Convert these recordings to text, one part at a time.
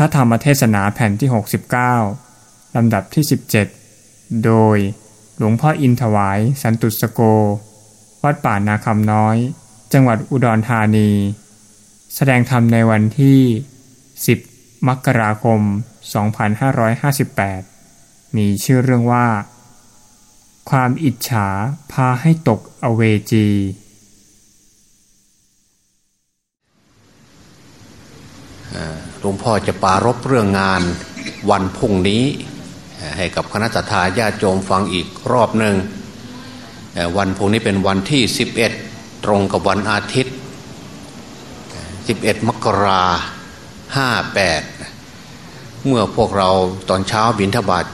ระธรรมเทศนาแผ่นที่ 69 ลำดับที่ 17 โดยหลวงพ่ออินถวาย สันตุสโก วัดป่านาคำน้อย จังหวัดอุดรธานี แสดงธรรมในวันที่ 10 มกราคม 2558 มีชื่อเรื่องว่า ความอิจฉาพาให้ตกอเวจี หลวงพ่อจะปารบเรื่องงานวันพุ่งนี้ ให้กับคณะทาญาติโยมฟังอีกรอบหนึ่งวันพุ่งนี้เป็นวันที่ 11 ตรงกับวันอาทิตย์ 11 มกราห้าแปดเมื่อพวกเราตอนเช้าบิณฑบาต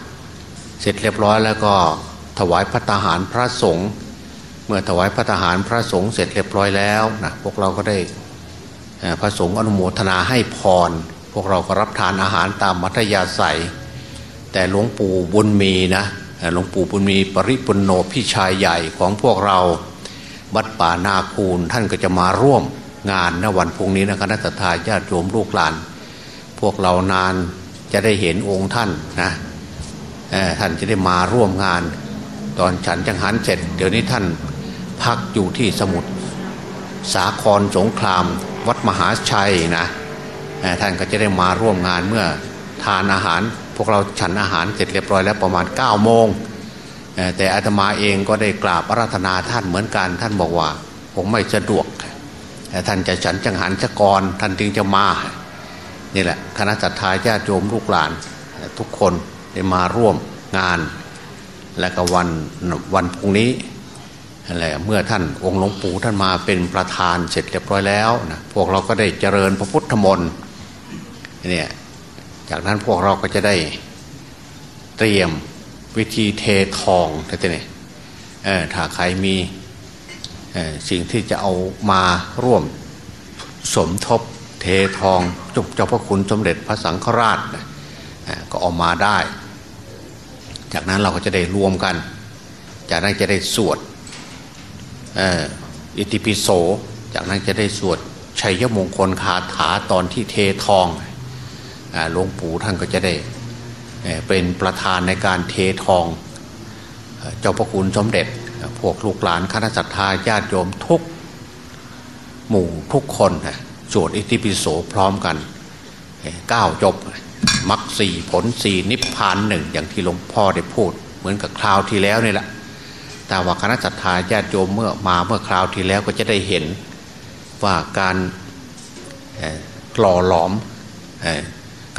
เสร็จเรียบร้อยแล้วก็ถวายพระทหารพระสงฆ์เมื่อถวายพระทหารพระสงฆ์เสร็จเรียบร้อยแล้วนะพวกเราก็ได้พระสงฆ์อนุโมทนาให้พร วกเราก็รับทานอาหารตามมัธยาศัย แต่หลวงปู่บุญมีนะหลวงปู่บุญมีปริปุนโนพี่ชายใหญ่ของพวกเราวัดป่านาคูลท่านก็จะมาร่วมงานในวันพุ่งนี้นะคณะทาญาติโยมลูกหลาน พวกเรานานจะได้เห็นองค์ท่านนะท่านจะได้มาร่วมงาน ตอนฉันจังหันเสร็จ เดี๋ยวนี้ท่านพักอยู่ที่สมุทรสาครสงคราม วัดมหาชัยนะ ท่านก็จะได้มาร่วมงานเมื่อทานอาหาร พวกเราฉันอาหารเสร็จเรียบร้อยแล้วประมาณ9ก้าโมงแต่อาตมาเองก็ได้กราบอาราธนาท่านเหมือนกันท่านบอกว่า ผมไม่สะดวกท่านจะฉันจังหันชะกรท่านจึงจะมานี่แหละคณะจัตตาญาติโยมลูกหลานทุกคนได้มาร่วมงาน และก็วันวันพรุ่งนี้อะไรเมื่อท่านองค์หลวงปู่ท่านมาเป็นประธานเสร็จเรียบร้อยแล้วนะพวกเราก็ได้เจริญพระพุทธมนต์ เนี่ยจากนั้นพวกเราก็จะได้เตรียมวิธีเททองท่านเนี่ยถ้าใครมีสิ่งที่จะเอามาร่วมสมทบเททองจุกเจ้าพระคุณสมเด็จพระสังฆราชก็ออกมาได้ จากนั้นเราก็จะได้รวมกัน จากนั้นจะได้สวดอิติปิโส จากนั้นจะได้สวดชัยมงคลคาถาตอนที่เททอง หลวงปู่ท่านก็จะได้เป็นประธานในการเททอง เจ้าพระคุณสมเด็จ พวกลูกหลานคณะสัตยาญาติโยมทุกหมู่ทุกคนสวดอิติปิโสพร้อมกันก้าจบมักสี่ผลสี่นิพพานหนึ่งอย่างที่หลวงพ่อได้พูด เหมือนกับคราวที่แล้วนี่แหละแต่ว่าคณะสัตยาญาติโยมเมื่อมาเมื่อคราวที่แล้วก็จะได้เห็นว่าการหล่อหลอม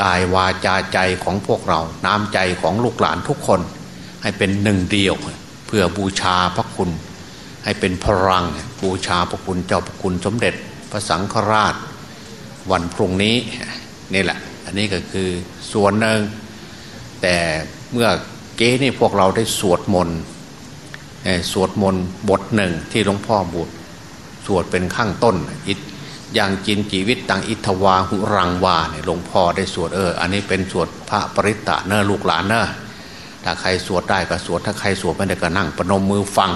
กายวาจาใจของพวกเรา น้ำใจของลูกหลานทุกคน ให้เป็นหนึ่งเดียว เพื่อบูชาพระคุณ ให้เป็นพลังบูชาพระคุณเจ้าพระคุณสมเด็จพระสังฆราช วันพรุ่งนี้นี่แหละ อันนี้ก็คือส่วนหนึ่งแต่เมื่อเก้นี่พวกเราได้สวดมนต์สวดมนต์บทหนึ่งที่หลวงพ่อบุตรสวดเป็นข้างต้นอิ อย่างจินจีวิตตังอิทวาหุรังวาเนี่ยหลวงพ่อได้สวดเออ อันนี้เป็นสวดพระปริตตะเนอลูกหลานเนอถ้าใครสวดได้ก็สวดถ้าใครสวดไม่ได้ก็นั่งประนมมือฟัง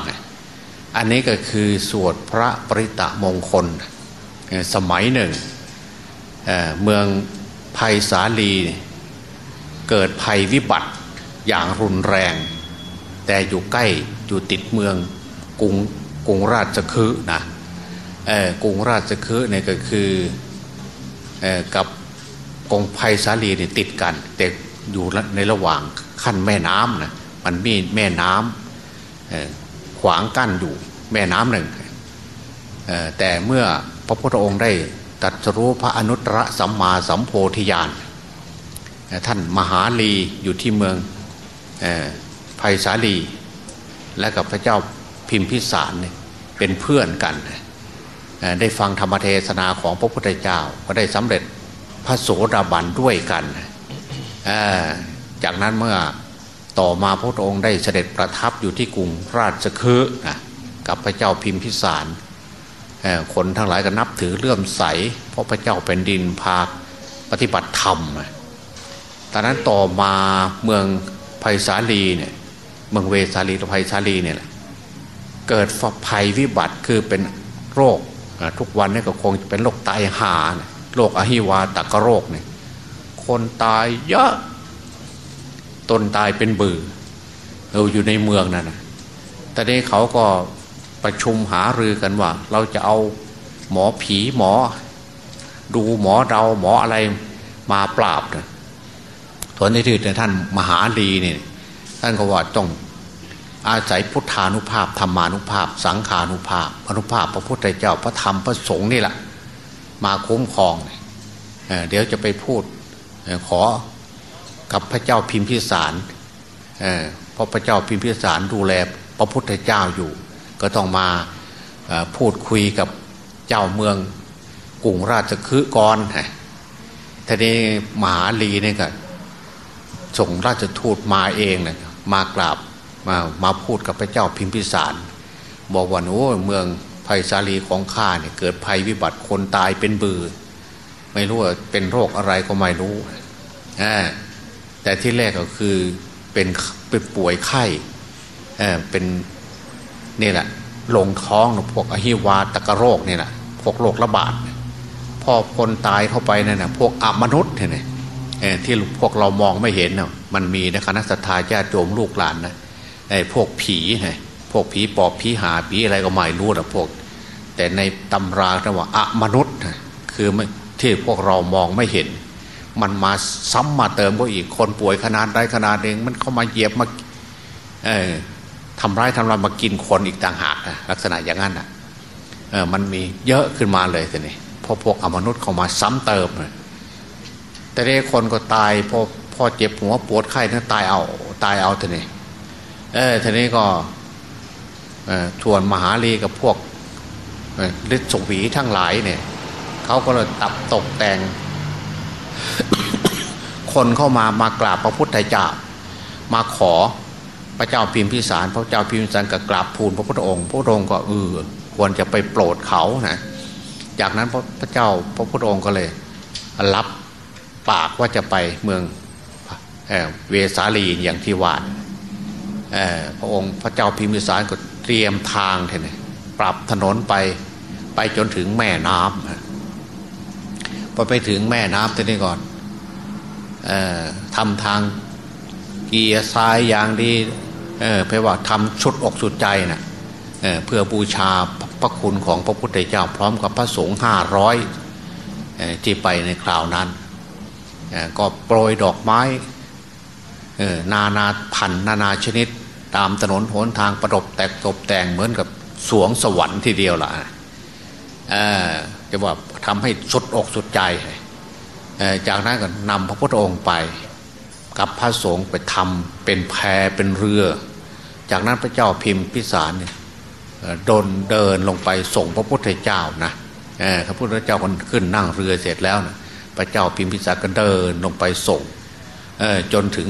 อันนี้ก็คือสวดพระปริตะมงคล สมัยหนึ่งเเมืองภัยสาลีเกิดภัยวิบัติอย่างรุนแรง แต่อยู่ใกล้อยู่ติดเมืองกรุงกรุงราชคฤห์นะ กรุงราชคฤห์เนี่ยก็คือกับกองภัยสาลีเนี่ยติดกัน แต่อยู่ในระหว่างขั้นแม่น้ำนะมันมีแม่น้ำขวางกั้นอยู่แม่น้ำหนึ่งแต่เมื่อพระพุทธองค์ได้ตัดรู้พระอนุตตรสัมมาสัมโพธิญาณท่านมหาลีอยู่ที่เมืองภัยสาลี และกับพระเจ้าพิมพิสารเป็นเพื่อนกัน ได้ฟังธรรมเทศนาของพระพุทธเจ้าก็ได้สำเร็จพระโสดาบันด้วยกันจากนั้นเมื่อต่อมาพระองค์ได้เสด็จประทับอยู่ที่กรุงราชคฤห์กับพระเจ้าพิมพิสารคนทั้งหลายก็นับถือเลื่อมใส เพราะพระเจ้าเป็นดินพาปฏิบัติธรรมตอนนั้นต่อมาเมืองไผ่สาลีเนี่ยเมืองเวสาลีหรือไผ่สาลีเนี่ยเกิดภัยวิบัติคือเป็นโรค ทุกวันนี้ก็คงจะเป็นโรคตายหาโรคอหิวาตกโรคเนี่ยคนตายเยอะตนตายเป็นบือเราอยู่ในเมืองนั่นนะแตอนนี้เขาก็ประชุมหารือกันว่า เราจะเอาหมอผีหมอ ดูหมอเราหมออะไรมาปราบนะทวนที่ที่ท่านมหาลีเนี่ยท่านก็ว่าต้อง อาศัยพุทธานุภาพธรรมานุภาพ สังขานุภาพอนุภาพพระพุทธเจ้าพระธรรมพระสงฆ์นี่แหละมาคุ้มครองเเดี๋ยวจะไปพูดขอกับพระเจ้าพิมพิสารเพราะพระเจ้าพิมพิสารดูแลพระพุทธเจ้าอยู่ ก็ต้องมาพูดคุยกับเจ้าเมืองกรุงราชคฤห์ก่อนทีนี้มหาลีนี่ก็ส่งราชทูตมาเองนะมากราบ มามาพูดกับพระเจ้าพิมพิสาร บอกว่าโอ้เมืองภัยสาลีของข้าเนี่ยเกิดภัยวิบัติคนตายเป็นบือ ไม่รู้ว่าเป็นโรคอะไรก็ไม่รู้แต่ที่แรกก็คือเป็นเป็นป่วยไข้เป็นนี่แหละลงท้องพวกอหิวาตกโรคนี่แหละพวกโรคระบาดพอคนตายเข้าไปนั่นนะพวกอมนุษย์เนี่ยที่พวกเรามองไม่เห็นเนะมันมีนะคณะสัตยาญาติโยมลูกหลานนะ ไอ้พวกผีไงพวกผีปอบผีหาผีอะไรก็ไม่รู้นะพวก แต่ในตำราเรียกว่าอะมนุษย์คือที่พวกเรามองไม่เห็น มันมาซ้ำมาเติมก็อีกคนป่วยขนาดใดขนาดเองมันเข้ามาเหยียบมาเออทำร้ายทำลายมากินคนอีกต่างหากลักษณะอย่างนั้นอะเออมันมีเยอะขึ้นมาเลยทีนี้พอพวกอมนุษย์เข้ามาซ้ำเติมเลยแต่เด็กคนก็ตายพอพอเจ็บหัวปวดไข้นั่นตายเอาตายเอาทีนี้ เออทีนี้ก็ชวนมหาลีกับพวกฤทธิ์สวีทั้งหลายเนี่ยเขาก็เลยตับตกแต่ง คนเข้ามามากราบพระพุทธเจ้า มาขอพระเจ้าพิมพิสารพระเจ้าพิมพิสารก็กราบทูลพระพุทธองค์พระพุทธองค์ก็เออควรจะไปโปรดเขานะจากนั้นพระเจ้าพระพุทธองค์ก็เลย รับปากว่าจะไปเมืองเวสาลีอย่างที่วาน พระองค์พระเจ้าพิมพิสารก็เตรียมทางเท่ปรับถนนไปไปจนถึงแม่น้ำพอไปถึงแม่น้ำทีนี้ก่อนอทำทางเกียร์ซ้ายอย่างดีเเพื่อว่าทำชุดอกสุดใจนะเเพื่อบูชาพระคุณของพระพุทธเจ้า พร้อมกับพระสงฆ์ห้าร้อยที่ไปในคราวนั้น ก็โปรยดอกไม้นานาพันนานาชนิด ตามถนนหนทางประดบแตกตบแต่งเหมือนกับสวงสวรรค์ทีเดียวล่ะจะว่าทำให้สุดอกสุดใจ จากนั้นก็นำพระพุทธองค์ไป กับพระสงฆ์ไปทำเป็นแพเป็นเรือ จากนั้นพระเจ้าพิมพิสารเนี่ยโดนเดินลงไปส่งพระพุทธเจ้านะพระพุทธเจ้าคนขึ้นนั่งเรือเสร็จแล้วนะพระเจ้าพิมพิสารก็เดินลงไปส่งจนถึง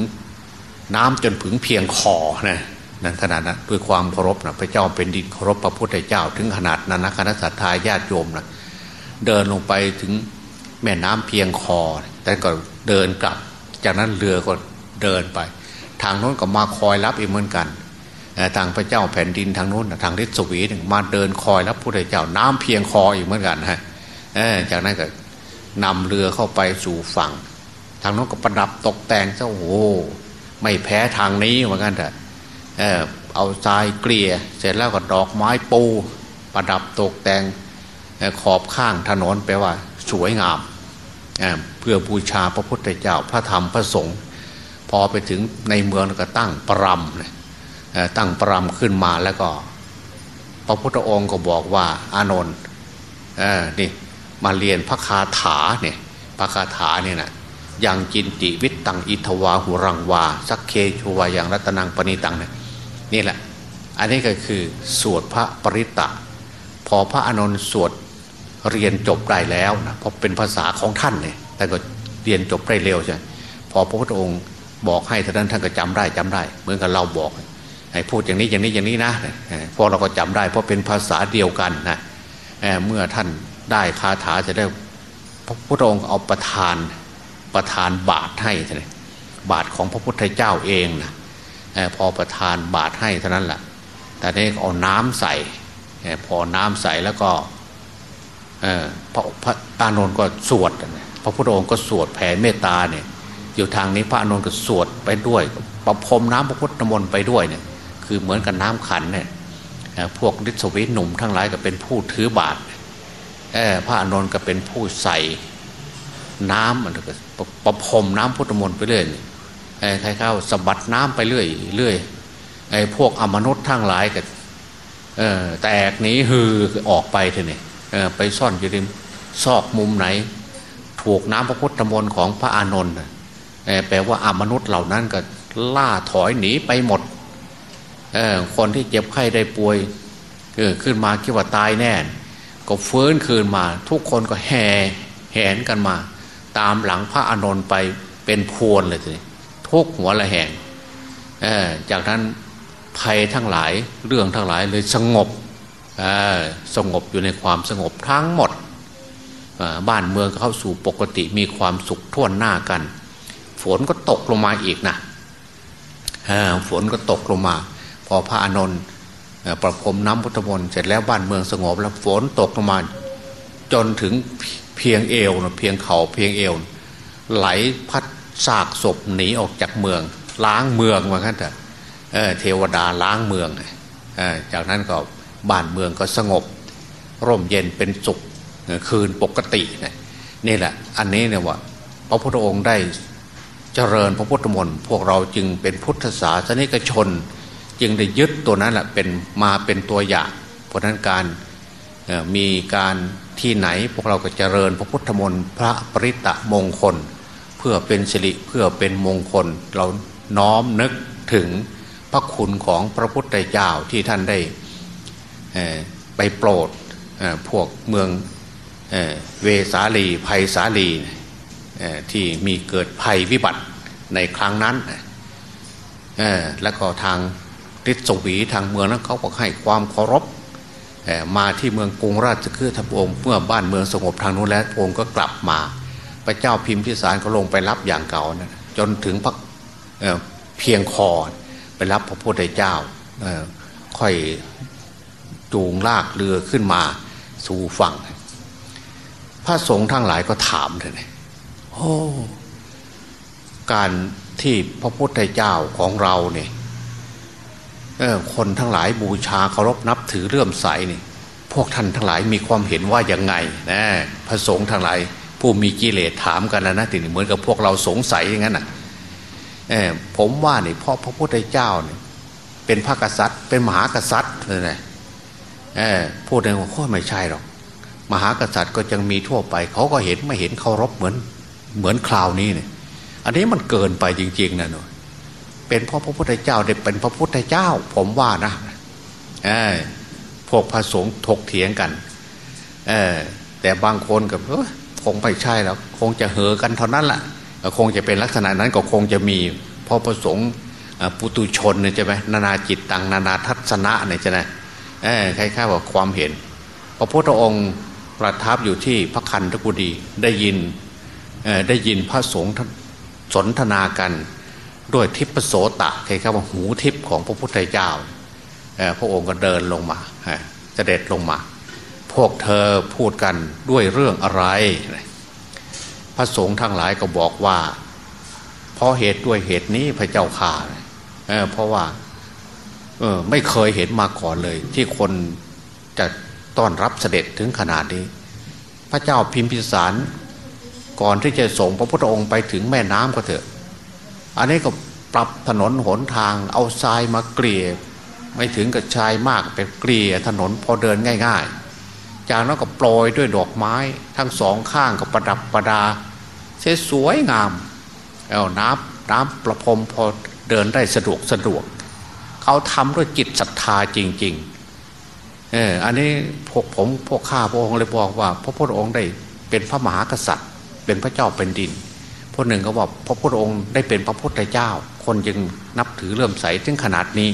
น้ำจนถึงเพียงคอนะ นั่นขนาดนั้นด้วยความเคารพนะพระเจ้าเป็นดินเคารพพระพุทธเจ้า ถึงขนาดนั้นนะคณะสัตยาญาติโยมนะเดินลงไปถึงแม่น้ำเพียงคอ แต่ก็เดินกลับ จากนั้นเรือก็เดินไป ทางโน้นก็มาคอยรับอีกเหมือนกันทางพระเจ้าแผ่นดินทางโน้นทางฤทธิ์สวีมาเดินคอยรับพระเจ้าน้ำเพียงคออีกเหมือนกันฮะจากนั้นก็นำเรือเข้าไปสู่ฝั่ง ทางโน้นก็ประดับตกแต่งเจ้าโอ้ไม่แพ้ทางนี้เหมือนกันแต่ เออเอาทรายเกลี่ย เสร็จแล้วก็ดอกไม้ปู ประดับตกแต่งขอบข้างถนนแปลว่า สวยงามเเพื่อบูชาพระพุทธเจ้าพระธรรมพระสงฆ์พอไปถึงในเมืองก็ตั้งปรำตั้งปรำขึ้นมาแล้วก็ พระพุทธองค์ก็บอกว่า อานนท์นี่มาเรียนพระคาถาเนี่ยพระคาถาเนี่ยนะยังจินติวิตตังอิทวาหุรังวา สักเคชวาย่างรัตนังปณิตังเนี่ย นี่แหละ อันนี้ก็คือสวดพระปริตตะพอพระอานนท์สวดเรียนจบได้แล้วนะเพราะเป็นภาษาของท่านเนี่ยแต่ก็เรียนจบได้เร็วใช่พอพระพุทธองค์บอกให้ท่านท่านก็จำได้จำได้ เหมือนกับเราบอกให้พูดอย่างนี้อย่างนี้อย่างนี้นะพอเราก็จำได้เพราะเป็นภาษาเดียวกันนะเมื่อท่านได้คาถาจะได้พระพุทธองค์เอาประทานประทานบาตรให้เลยบาตรของพระพุทธเจ้าเองนะ พอประทานบาตรให้เท่านั้นแหละแต่นี้เอาน้ำใส่พอน้ำใส่แล้วก็พระพระอานนท์ก็สวด พระพุทธองค์ก็สวดแผ่เมตตาเนี่ยอยู่ทางนี้พระอนุนก็สวดไปด้วย ประพรมน้ำพระพุทธมนต์ไปด้วยเนี่ยคือเหมือนกับน้ำขันเนี่ยพวกฤทธิสวิหนุ่มทั้งหลายก็เป็นผู้ถือบาตรพระอนุนก็เป็นผู้ใส่น้ำมันก็ประพรมน้ำพุทธมนต์ไปเรื่อย ใครเข้าสะบัดน้ำไปเรื่อยเรื่อยไอ้พวกอมนุษย์ทั้งหลายก็แตกหนีฮือออกไปเถอะเนี่ยไปซ่อนอยู่ในซอกมุมไหน ถูกน้ำพระพุทธมนต์ของพระอานนท์แปลว่าอมนุษย์เหล่านั้นก็ล่าถอยหนีไปหมดคนที่เจ็บไข้ได้ป่วยขึ้นมาคิดว่าตายแน่ ก็เฟื้นคืนมา ทุกคนก็แห่แหนกันมา ตามหลังพระอานนท์ไปเป็นพวนเลยที ทุกหัวละแหงจากนั้นภัยทั้งหลายเรื่องทั้งหลายเลยสงบสงบอยู่ในความสงบทั้งหมด บ้านเมืองเข้าสู่ปกติมีความสุขท่วนหน้ากัน ฝนก็ตกลงมาอีกนะฝนก็ตกลงมา พอพระอานนท์ประพรมน้ำพุทธมนต์เสร็จแล้วบ้านเมืองสงบแล้วฝนตกลงมา จนถึงเพียงเอวนะเพียงเขาเพียงเอว ไหลพัด ซากศพหนีออกจากเมือง ล้างเมืองว่างั้นเถอะเทวดาล้างเมืองจากนั้นก็บ้านเมืองก็สงบ ร่มเย็นเป็นสุขคืนปกตินี่แหละ อันนี้เนี่ยว่าพระพุทธองค์ได้เจริญพระพุทธมนต์พวกเราจึงเป็นพุทธศาสนิกชน จึงได้ยึดตัวนั้นแหละเป็นมาเป็นตัวอย่าง เพราะนั้นการมีการที่ไหนพวกเราก็เจริญพระพุทธมนต์พระปริตะมงคล เพื่อเป็นสิริเพื่อเป็นมงคล เราน้อมนึกถึงพระคุณของพระพุทธเจ้าที่ท่านได้ไปโปรดพวกเมืองเวสาลีภัยสาลีที่มีเกิดภัยวิบัติในครั้งนั้น แล้วก็ทางฤทธิสวีทางเมืองนั้นเขาก็ให้ความเคารพมาที่เมืองกรุงราชคือทพองค์เมื่อบ้านเมืองสงบทางนู้นแล้วองค์ก็กลับมา พระเจ้าพิมพิสารก็ลงไปรับอย่างเก่านะจนถึงพักเพียงคอไปรับพระพุทธเจ้าค่อยจูงลากเรือขึ้นมาสู่ฝั่ง พระสงฆ์ทั้งหลายก็ถามเลยโอ้การที่พระพุทธเจ้าของเราเนี่ยคนทั้งหลายบูชาเคารพนับถือเลื่อมใสนี่ พวกท่านทั้งหลายมีความเห็นว่ายังไงนะพระสงฆ์ทั้งหลาย ผู้มีกิเลสถามกันแล้วนะทีนี้เหมือนกับพวกเราสงสัยอย่างนั้นนะผมว่านี่เพราะพระพุทธเจ้าเนี่ยเป็นพระกษัตริย์ เป็นมหากษัตริย์เลยนะพูดในหัวข้อไม่ใช่หรอก มหากษัตริย์ก็ยังมีทั่วไป เขาก็เห็นไม่เห็นเคารพเหมือนเหมือนคราวนี้เนี่ย อันนี้มันเกินไปจริง ๆนะหนูเป็นเพราะพระพุทธเจ้าเด็เป็นพระพุทธเจ้า ผมว่านะพวกพระสงฆ์ถกเถียงกันแต่บางคนกับ คงไม่ใช่แล้วคงจะเหอกันเท่านั้นแหละคงจะเป็นลักษณะนั้นก็คงจะมีเพราะพระสงฆ์ปุตุชนเนี่ยใช่ไหมนานาจิตตังนานาทัศนะเนี่ยใช่ไหมคล้ายๆว่าความเห็น พระพุทธองค์ประทับอยู่ที่พระคันธกุฎีได้ยินได้ยินพระสงฆ์สนทนากันด้วยทิพโสตะครครับว่าหูทิพของพระพุทธเจ้าพระองค์ก็เดินลงมาเสด็จลงมา พวกเธอพูดกันด้วยเรื่องอะไร พระสงฆ์ทั้งหลายก็บอกว่า เพราะเหตุด้วยเหตุนี้พระเจ้าข่าเเพราะว่า เออ ไม่เคยเห็นมาก่อนเลย ที่คนจะต้อนรับเสด็จถึงขนาดนี้ พระเจ้าพิมพิสารก่อนที่จะส่งพระพุทธองค์ไปถึงแม่น้ำก็เถอะ อันนี้ก็ปรับถนนหนทางเอาทรายมาเกลี่ย ไม่ถึงกับชายมากเป็นเกลี่ยถนนพอเดินง่าย ๆ จากนั้นก็โปรยด้วยดอกไม้ ทั้งสองข้างก็ประดับประดาเสสวยงามเอาน้ำน้ำประพรมพอเดินได้สะดวกสะดวก เขาทำด้วยจิตศรัทธาจริง ๆ เอออันนี้พวกผมพวกข้าพระองค์เลยบอกว่า พระพุทธองค์ได้เป็นพระมหากษัตริย์ เป็นพระเจ้าเป็นดินพวกหนึ่งก็บอกพระพุทธองค์ได้เป็นพระพุทธเจ้า คนจึงนับถือเลื่อมใสถึงขนาดนี้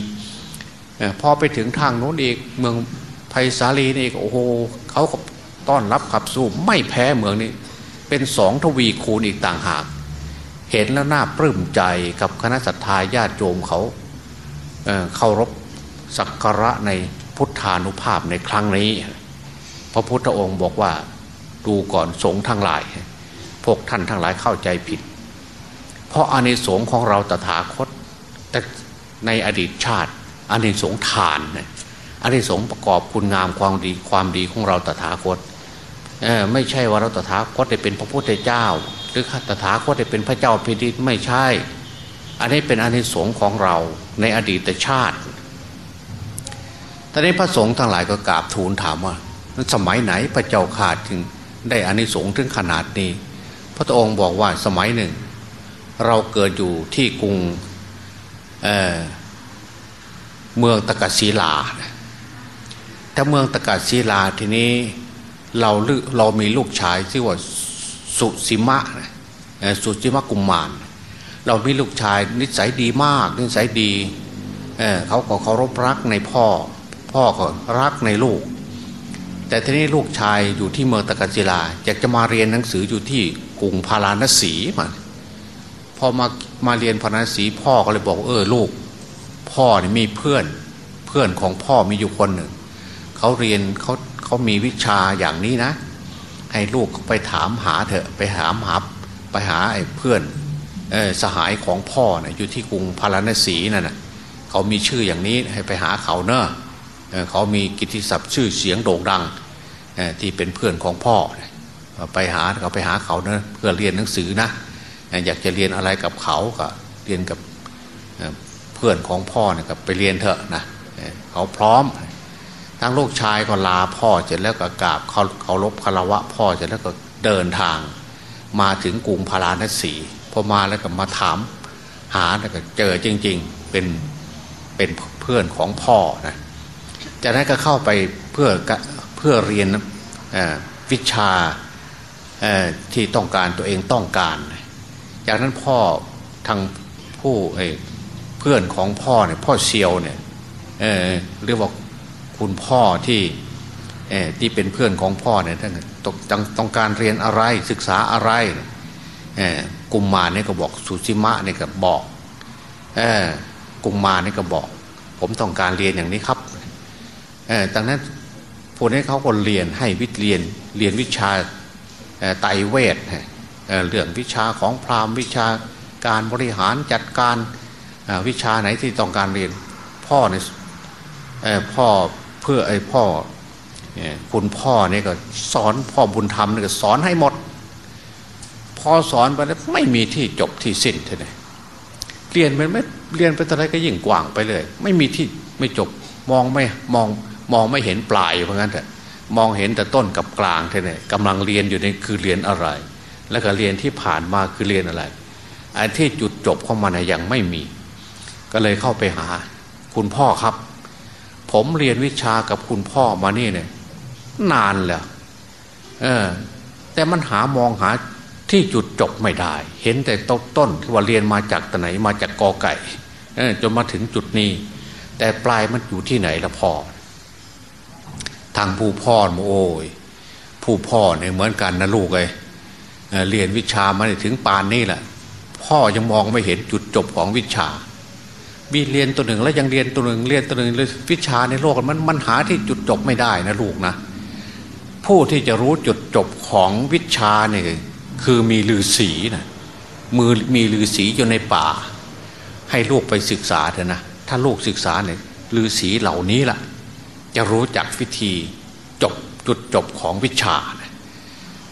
พอไปถึงทางโน้นอีกเมือง ไผ่สาลีนี่โอ้โหเขาต้อนรับขับสู้ไม่แพ้เมืองนี้ เป็นสองทวีคูณอีกต่างหาก เห็นแล้วน่าปลื้มใจกับคณะสัตยาญาติโยมเขาเคารพสักการะในพุทธานุภาพในครั้งนี้ พระพุทธองค์บอกว่าดูก่อนสงฆ์ทั้งหลาย พวกท่านทั้งหลายเข้าใจผิด เพราะอานิสงส์ของเราตถาคตในอดีตชาติอานิสงส์ทานเนี่ย อานิสงส์ประกอบคุณงามความดีความดีของเราตถาคตไม่ใช่ว่าเราตถาคตได้เป็นพระพุทธเจ้า หรือตถาคตได้เป็นพระเจ้าพิดิษไม่ใช่ อันนี้เป็นอานิสงส์ของเราในอดีตชาติตอนนี้พระสงฆ์ทั้งหลายก็กราบทูลถามว่า สมัยไหนพระเจ้าขาดถึงได้อานิสงส์ถึงขนาดนี้ พระองค์บอกว่าสมัยหนึ่ง เราเกิดอยู่ที่กรุงเเมืองตะกัศีลา แต่เมืองตะกัศีลาทีนี้เราเรามีลูกชายชื่อว่าสุสิมะสุสิมะกุมมารเรามีลูกชายนิสัยดีมาก นิสัยดีเเขาก็เคารพรักในพ่อ พ่อก็รักในลูก แต่ทีนี้ลูกชายอยู่ที่เมืองตะกัศิลาอยากจะมาเรียนหนังสืออยู่ที่กรุงพาราณสีมาพอมามาเรียนพาราณสีพ่อก็เลยบอกเออลูก พ่อนี่มีเพื่อนเพื่อนของพ่อมีอยู่คนหนึ่ง เขาเรียนเขาเขามีวิชาอย่างนี้นะ ให้ลูกไปถามหาเถอะไปถามหาไปหาไอ้เพื่อนสหายของพ่อเนะ่ยอยู่ที่กรุงพาราณสีนั่นนะเขามีชื่ออย่างนี้ให้ไปหาเขาเนอะเขามีกิตติศัพท์ชื่อเสียงโด่งดังที่เป็นเพื่อนของพ่อไปหาเขาไปหาเขาเนอะเพื่อเรียนหนังสือนะอยากจะเรียนอะไรกับเขาก็เรียนกับเพื่อนของพ่อเนี่ยก็ไปเรียนเถอะนะเขาพร้อม ทั้งลูกชายก็ลาพ่อเสร็จแล้วก็กราบเขาเคารพคารวะพ่อเสร็จแล้วก็เดินทาง มาถึงกรุงพาราณสีพอมาแล้วก็มาถาม หาแล้วก็เจอจริง ๆ เป็นเป็นเพื่อนของพ่อนะจากนั้นก็เข้าไปเพื่อเพื่อเรียนวิชาที่ต้องการตัวเองต้องการ จากนั้นพ่อทางผู้เพื่อนของพ่อเนี่ยพ่อเซียวเนี่ยเรียกว่า คุณพ่อที่ที่เป็นเพื่อนของพ่อเนี่ยท่านต้องต้องการเรียนอะไรศึกษาอะไรกุมมาเนี่ยก็บอกสุชิมะเนี่ยก็บอกกุมมาเนี่ยก็บอก ผมต้องการเรียนอย่างนี้ครับดังนั้นพวกนี้เขาก็เรียนให้วิทย์เรียนเรียนวิชาไตเวทเรื่องวิชาของพราหมณ์วิชาการบริหารจัดการวิชาไหนที่ต้องการเรียน พ่อเนี่ยพ่อ พื่อไอ้พ่อคุณพ่อเนี่ยก็สอนพ่อบุญธรรมเนี่ยก็สอนให้หมด พอสอนไปแล้วไม่มีที่จบที่สิ้นเท่านั้นเรียนมันไม่เรียนไปอนไรก็ยิ่งกว้างไปเลย ไม่มีที่ไม่จบมองไม่มองมองไม่เห็นปลายเพราะงั้นแต่มองเห็นแต่ต้นกับกลางเท่านั้นกำลังเรียนอยู่ในคือเรียนอะไร แล้วก็เรียนที่ผ่านมาคือเรียนอะไรไอันที่จุดจบของมันยังไม่มี ก็เลยเข้าไปหา คุณพ่อครับ ผมเรียนวิชากับคุณพ่อมานี่เนี่ย นานแล้วเออ แต่มันหามองหาที่จุดจบไม่ได้ เห็นแต่ต้นต้นที่ว่าเรียนมาจากตไหนมาจากกอไก่จนมาถึงจุดนี้ แต่ปลายมันอยู่ที่ไหนละพ่อ ทางผู้พ่อโอ้ยผู้พ่อเนี่ยเหมือนกันนะลูกเลยเรียนวิชามาถึงปานนี้แหละพ่อยังมองไม่เห็นจุดจบของวิชา มีเรียนตัวหนึ่งแล้วยังเรียนตัวหนึ่งเรียนตัวหนึ่งเลยวิชาในโลกมันมันหาที่จุดจบไม่ได้นะลูกนะ ผู้ที่จะรู้จุดจบของวิชาเนี่ยคือมีลือศีนะมือมีลือศีอยู่ในป่า ให้ลูกไปศึกษาเถอะนะถ้าลูกศึกษาเนี่ยลือศีเหล่านี้ล่ะ จะรู้จักวิธีจบจุดจบของวิชา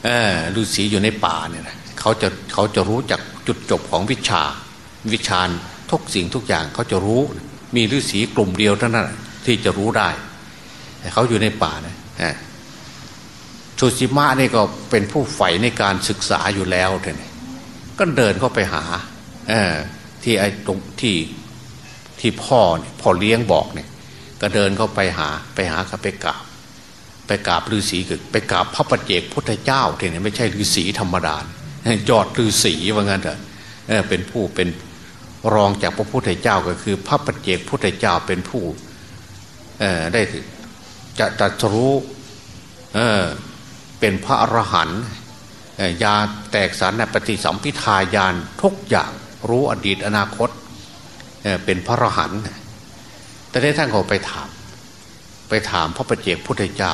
เออฤาษีอยู่ในป่าเนี่ยเขาจะเขาจะรู้จักจุดจบของวิชาวิชา ทุกสิ่งทุกอย่างเขาจะรู้ มีฤาษีกลุ่มเดียวเท่านั้นที่จะรู้ได้เขาอยู่ในป่านะชูชิมะนี่ก็เป็นผู้ใฝ่ในการศึกษาอยู่แล้วเท่านี้ก็เดินเข้าไปหาที่ไอ้ตรงที่ที่พ่อพ่อเลี้ยงบอกเนี่ย ก็เดินเข้าไปหาไปหาเขาไปกราบ ไปกราบฤาษีคือไปกราบพระปัจเจกพุทธเจ้าเท่นี้ไม่ใช่ฤาษีธรรมดา ยอดฤาษีว่างั้นเถอะเป็นผู้เป็น รองจากพระพุทธเจ้าก็คือ พระปัจเจกพุทธเจ้าเป็นผู้ได้จะตรัสรู้เป็นพระอรหันต์ยาแตกสารในปฏิสัมพิทายานทุกอย่างรู้อดีตอนาคตเเป็นพระอรหันต์แต่ได้ท่านเขาไปถาม ไปถามพระปัจเจกพุทธเจ้า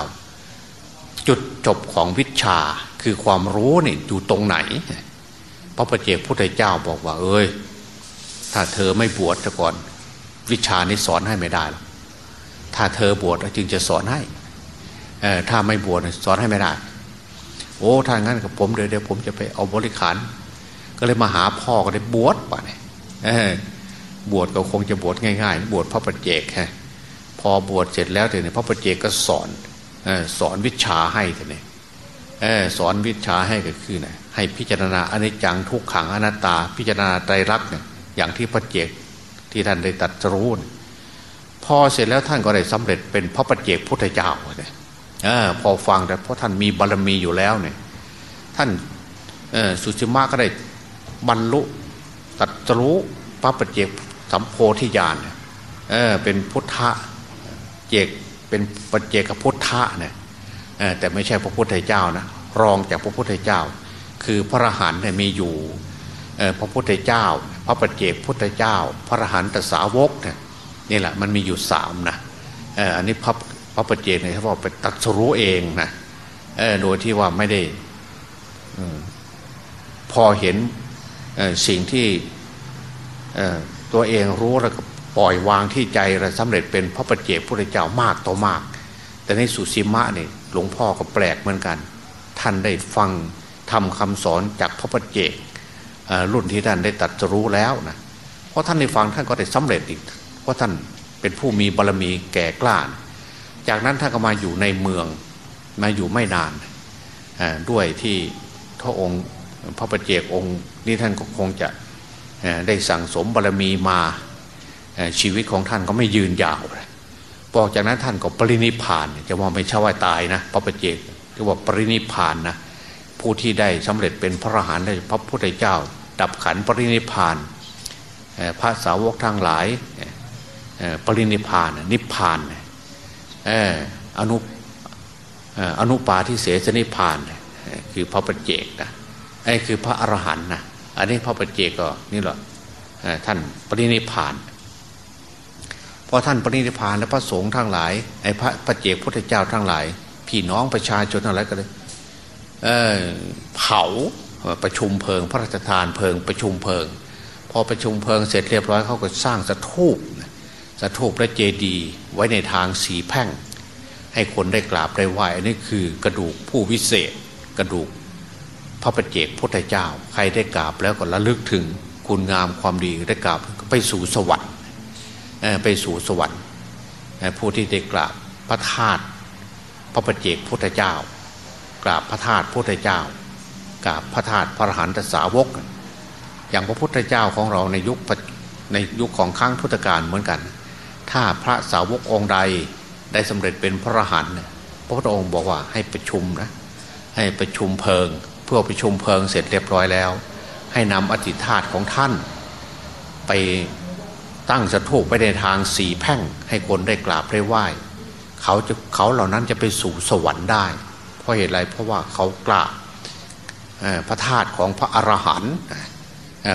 จุดจบของวิชาคือความรู้นี่อยู่ตรงไหน พระประเจกพุทธเจ้าบอกว่า เอ้ย ถ้าเธอไม่บวชซะก่อน วิชานี้สอนให้ไม่ได้หรอกถ้าเธอบวชจึงจะสอนให้ถ้าไม่บวชสอนให้ไม่ได้ โอ้ถ้างั้นกับผมเดี๋ยวเดี๋ยวผมจะไปเอาบริขารก็เลยมาหาพ่อก็ได้บวชป่ะเนี่ยบวชก็คงจะบวชง่ายๆ บวชพระประเจกฮะพอบวชเสร็จแล้วเนี่ยพระประเจกก็สอนสอนวิชาให้ทีนี้สอนวิชาให้ก็คือนะให้พิจารณาอนิจจังทุกขังอนัตตา พิจารณาไตรลักษณ์เนี่ย อย่างที่พระเจกที่ท่านได้ตัดรู้พอเสร็จแล้วท่านก็ได้สำเร็จเป็นพระปัจเจกพุทธเจ้าเนี่ยอพอฟังแต่เพราะท่านมีบารมีอยู่แล้วเนี่ยท่านสุชิมาก็ได้บรรลุตัดรู้พระปัจเจกสัมโพธิญาณเออเป็นพุทธะเจกเป็นปัจเจกพุทธะเนี่ยแต่ไม่ใช่พระพุทธเจ้านะรองจากพระพุทธเจ้า คือพระอรหันต์เนี่ยมีอยู่ พระพุทธเจ้า พระปัจเจกพุทธเจ้า พระอรหันตสาวกเนี่ยนี่แหละมันมีอยู่สามนะอันนี้พระพระปัจเจกเนี่ยเขาบอกเป็นตัดสรู้เองนะโดยที่ว่าไม่ได้พอเห็นสิ่งที่ตัวเองรู้แล้วก็ปล่อยวางที่ใจแล้วสำเร็จเป็นพระปัจเจกพุทธเจ้ามากต่อมาก แต่ในสุสีมะเนี่ยหลวงพ่อก็แปลกเหมือนกัน ท่านได้ฟังทำคำสอนจากพระปัจเจก รุ่นที่ท่านได้ตัดรู้แล้วนะเพราะท่านได้ฟังท่านก็ได้สำเร็จอีก เพราะท่านเป็นผู้มีบารรมีแก่กล้า จากนั้นท่านก็มาอยู่ในเมืองมาอยู่ไม่นานด้วยที่พระองค์พระประเจกองค์นี้ท่านก็คงจะได้สั่งสมบารรมีมาชีวิตของท่านก็ไม่ยืนยาวบอกจากนั้นท่านก็ปรินิพานจะว่าไม่ใช่ว่าตายนะพระประเจกจะว่าปรินิพานนะผู้ที่ได้สำเร็จเป็นพระอรหันต์ได้พระพุทธเจ้า ดับขันปรินิพานพระสาวกทั้งหลายปรินิพานนิพานอนุอนุปาทิเสสนิพาน คือพระปัจเจกนะไอ้คือพระอรหันต์นะอันนี้พระปัจเจกก็นี่แหละท่านปรินิพานพอท่านปรินิพานและพระสงฆ์ทั้งหลายไอ้พระปัจเจกพุทธเจ้าทั้งหลาย พี่น้องประชาชนทั้งหลายก็เลยเเผา ประชุมเพลิง พระราชทานเพลิงประชุมเพลิง พอประชุมเพลิงเสร็จเรียบร้อยเขาก็สร้างสถูปสถูปและเจดีย์ไว้ในทางสีแพ่ง ให้คนได้กราบได้ไหว้อันนี้คือกระดูกผู้วิเศษ กระดูกพระประเจกพุทธเจ้า ใครได้กราบแล้วก็ระลึกถึงคุณงามความดีได้กราบไปสู่สวรรค์ไปสู่สวรรค์ผู้ที่ได้กราบพระธาตุพระประเจกพุทธเจ้า กราบพระธาตุพุทธเจ้า กราบพระธาตุพระรหันตสาวก อย่างพระพุทธเจ้าของเราในยุคในยุคของข้างพุทธกาลเหมือนกัน ถ้าพระสาวกองค์ใดได้สำเร็จเป็นพระรหันต์พระพุทธองค์บอกว่าให้ประชุมนะให้ประชุมเพลิง เพื่อประชุมเพลิงเสร็จเรียบร้อยแล้ว ให้นำอธิธาตของท่าน ไปตั้งสถูปไปในทางสีแพ่งให้คนได้กราบได้ไหว้เขาจะเขาเหล่านั้นจะไปสู่สวรรค์ได้ เพราะเหตุไรเพราะว่าเขากราบ พระธาตุของพระอรหันต์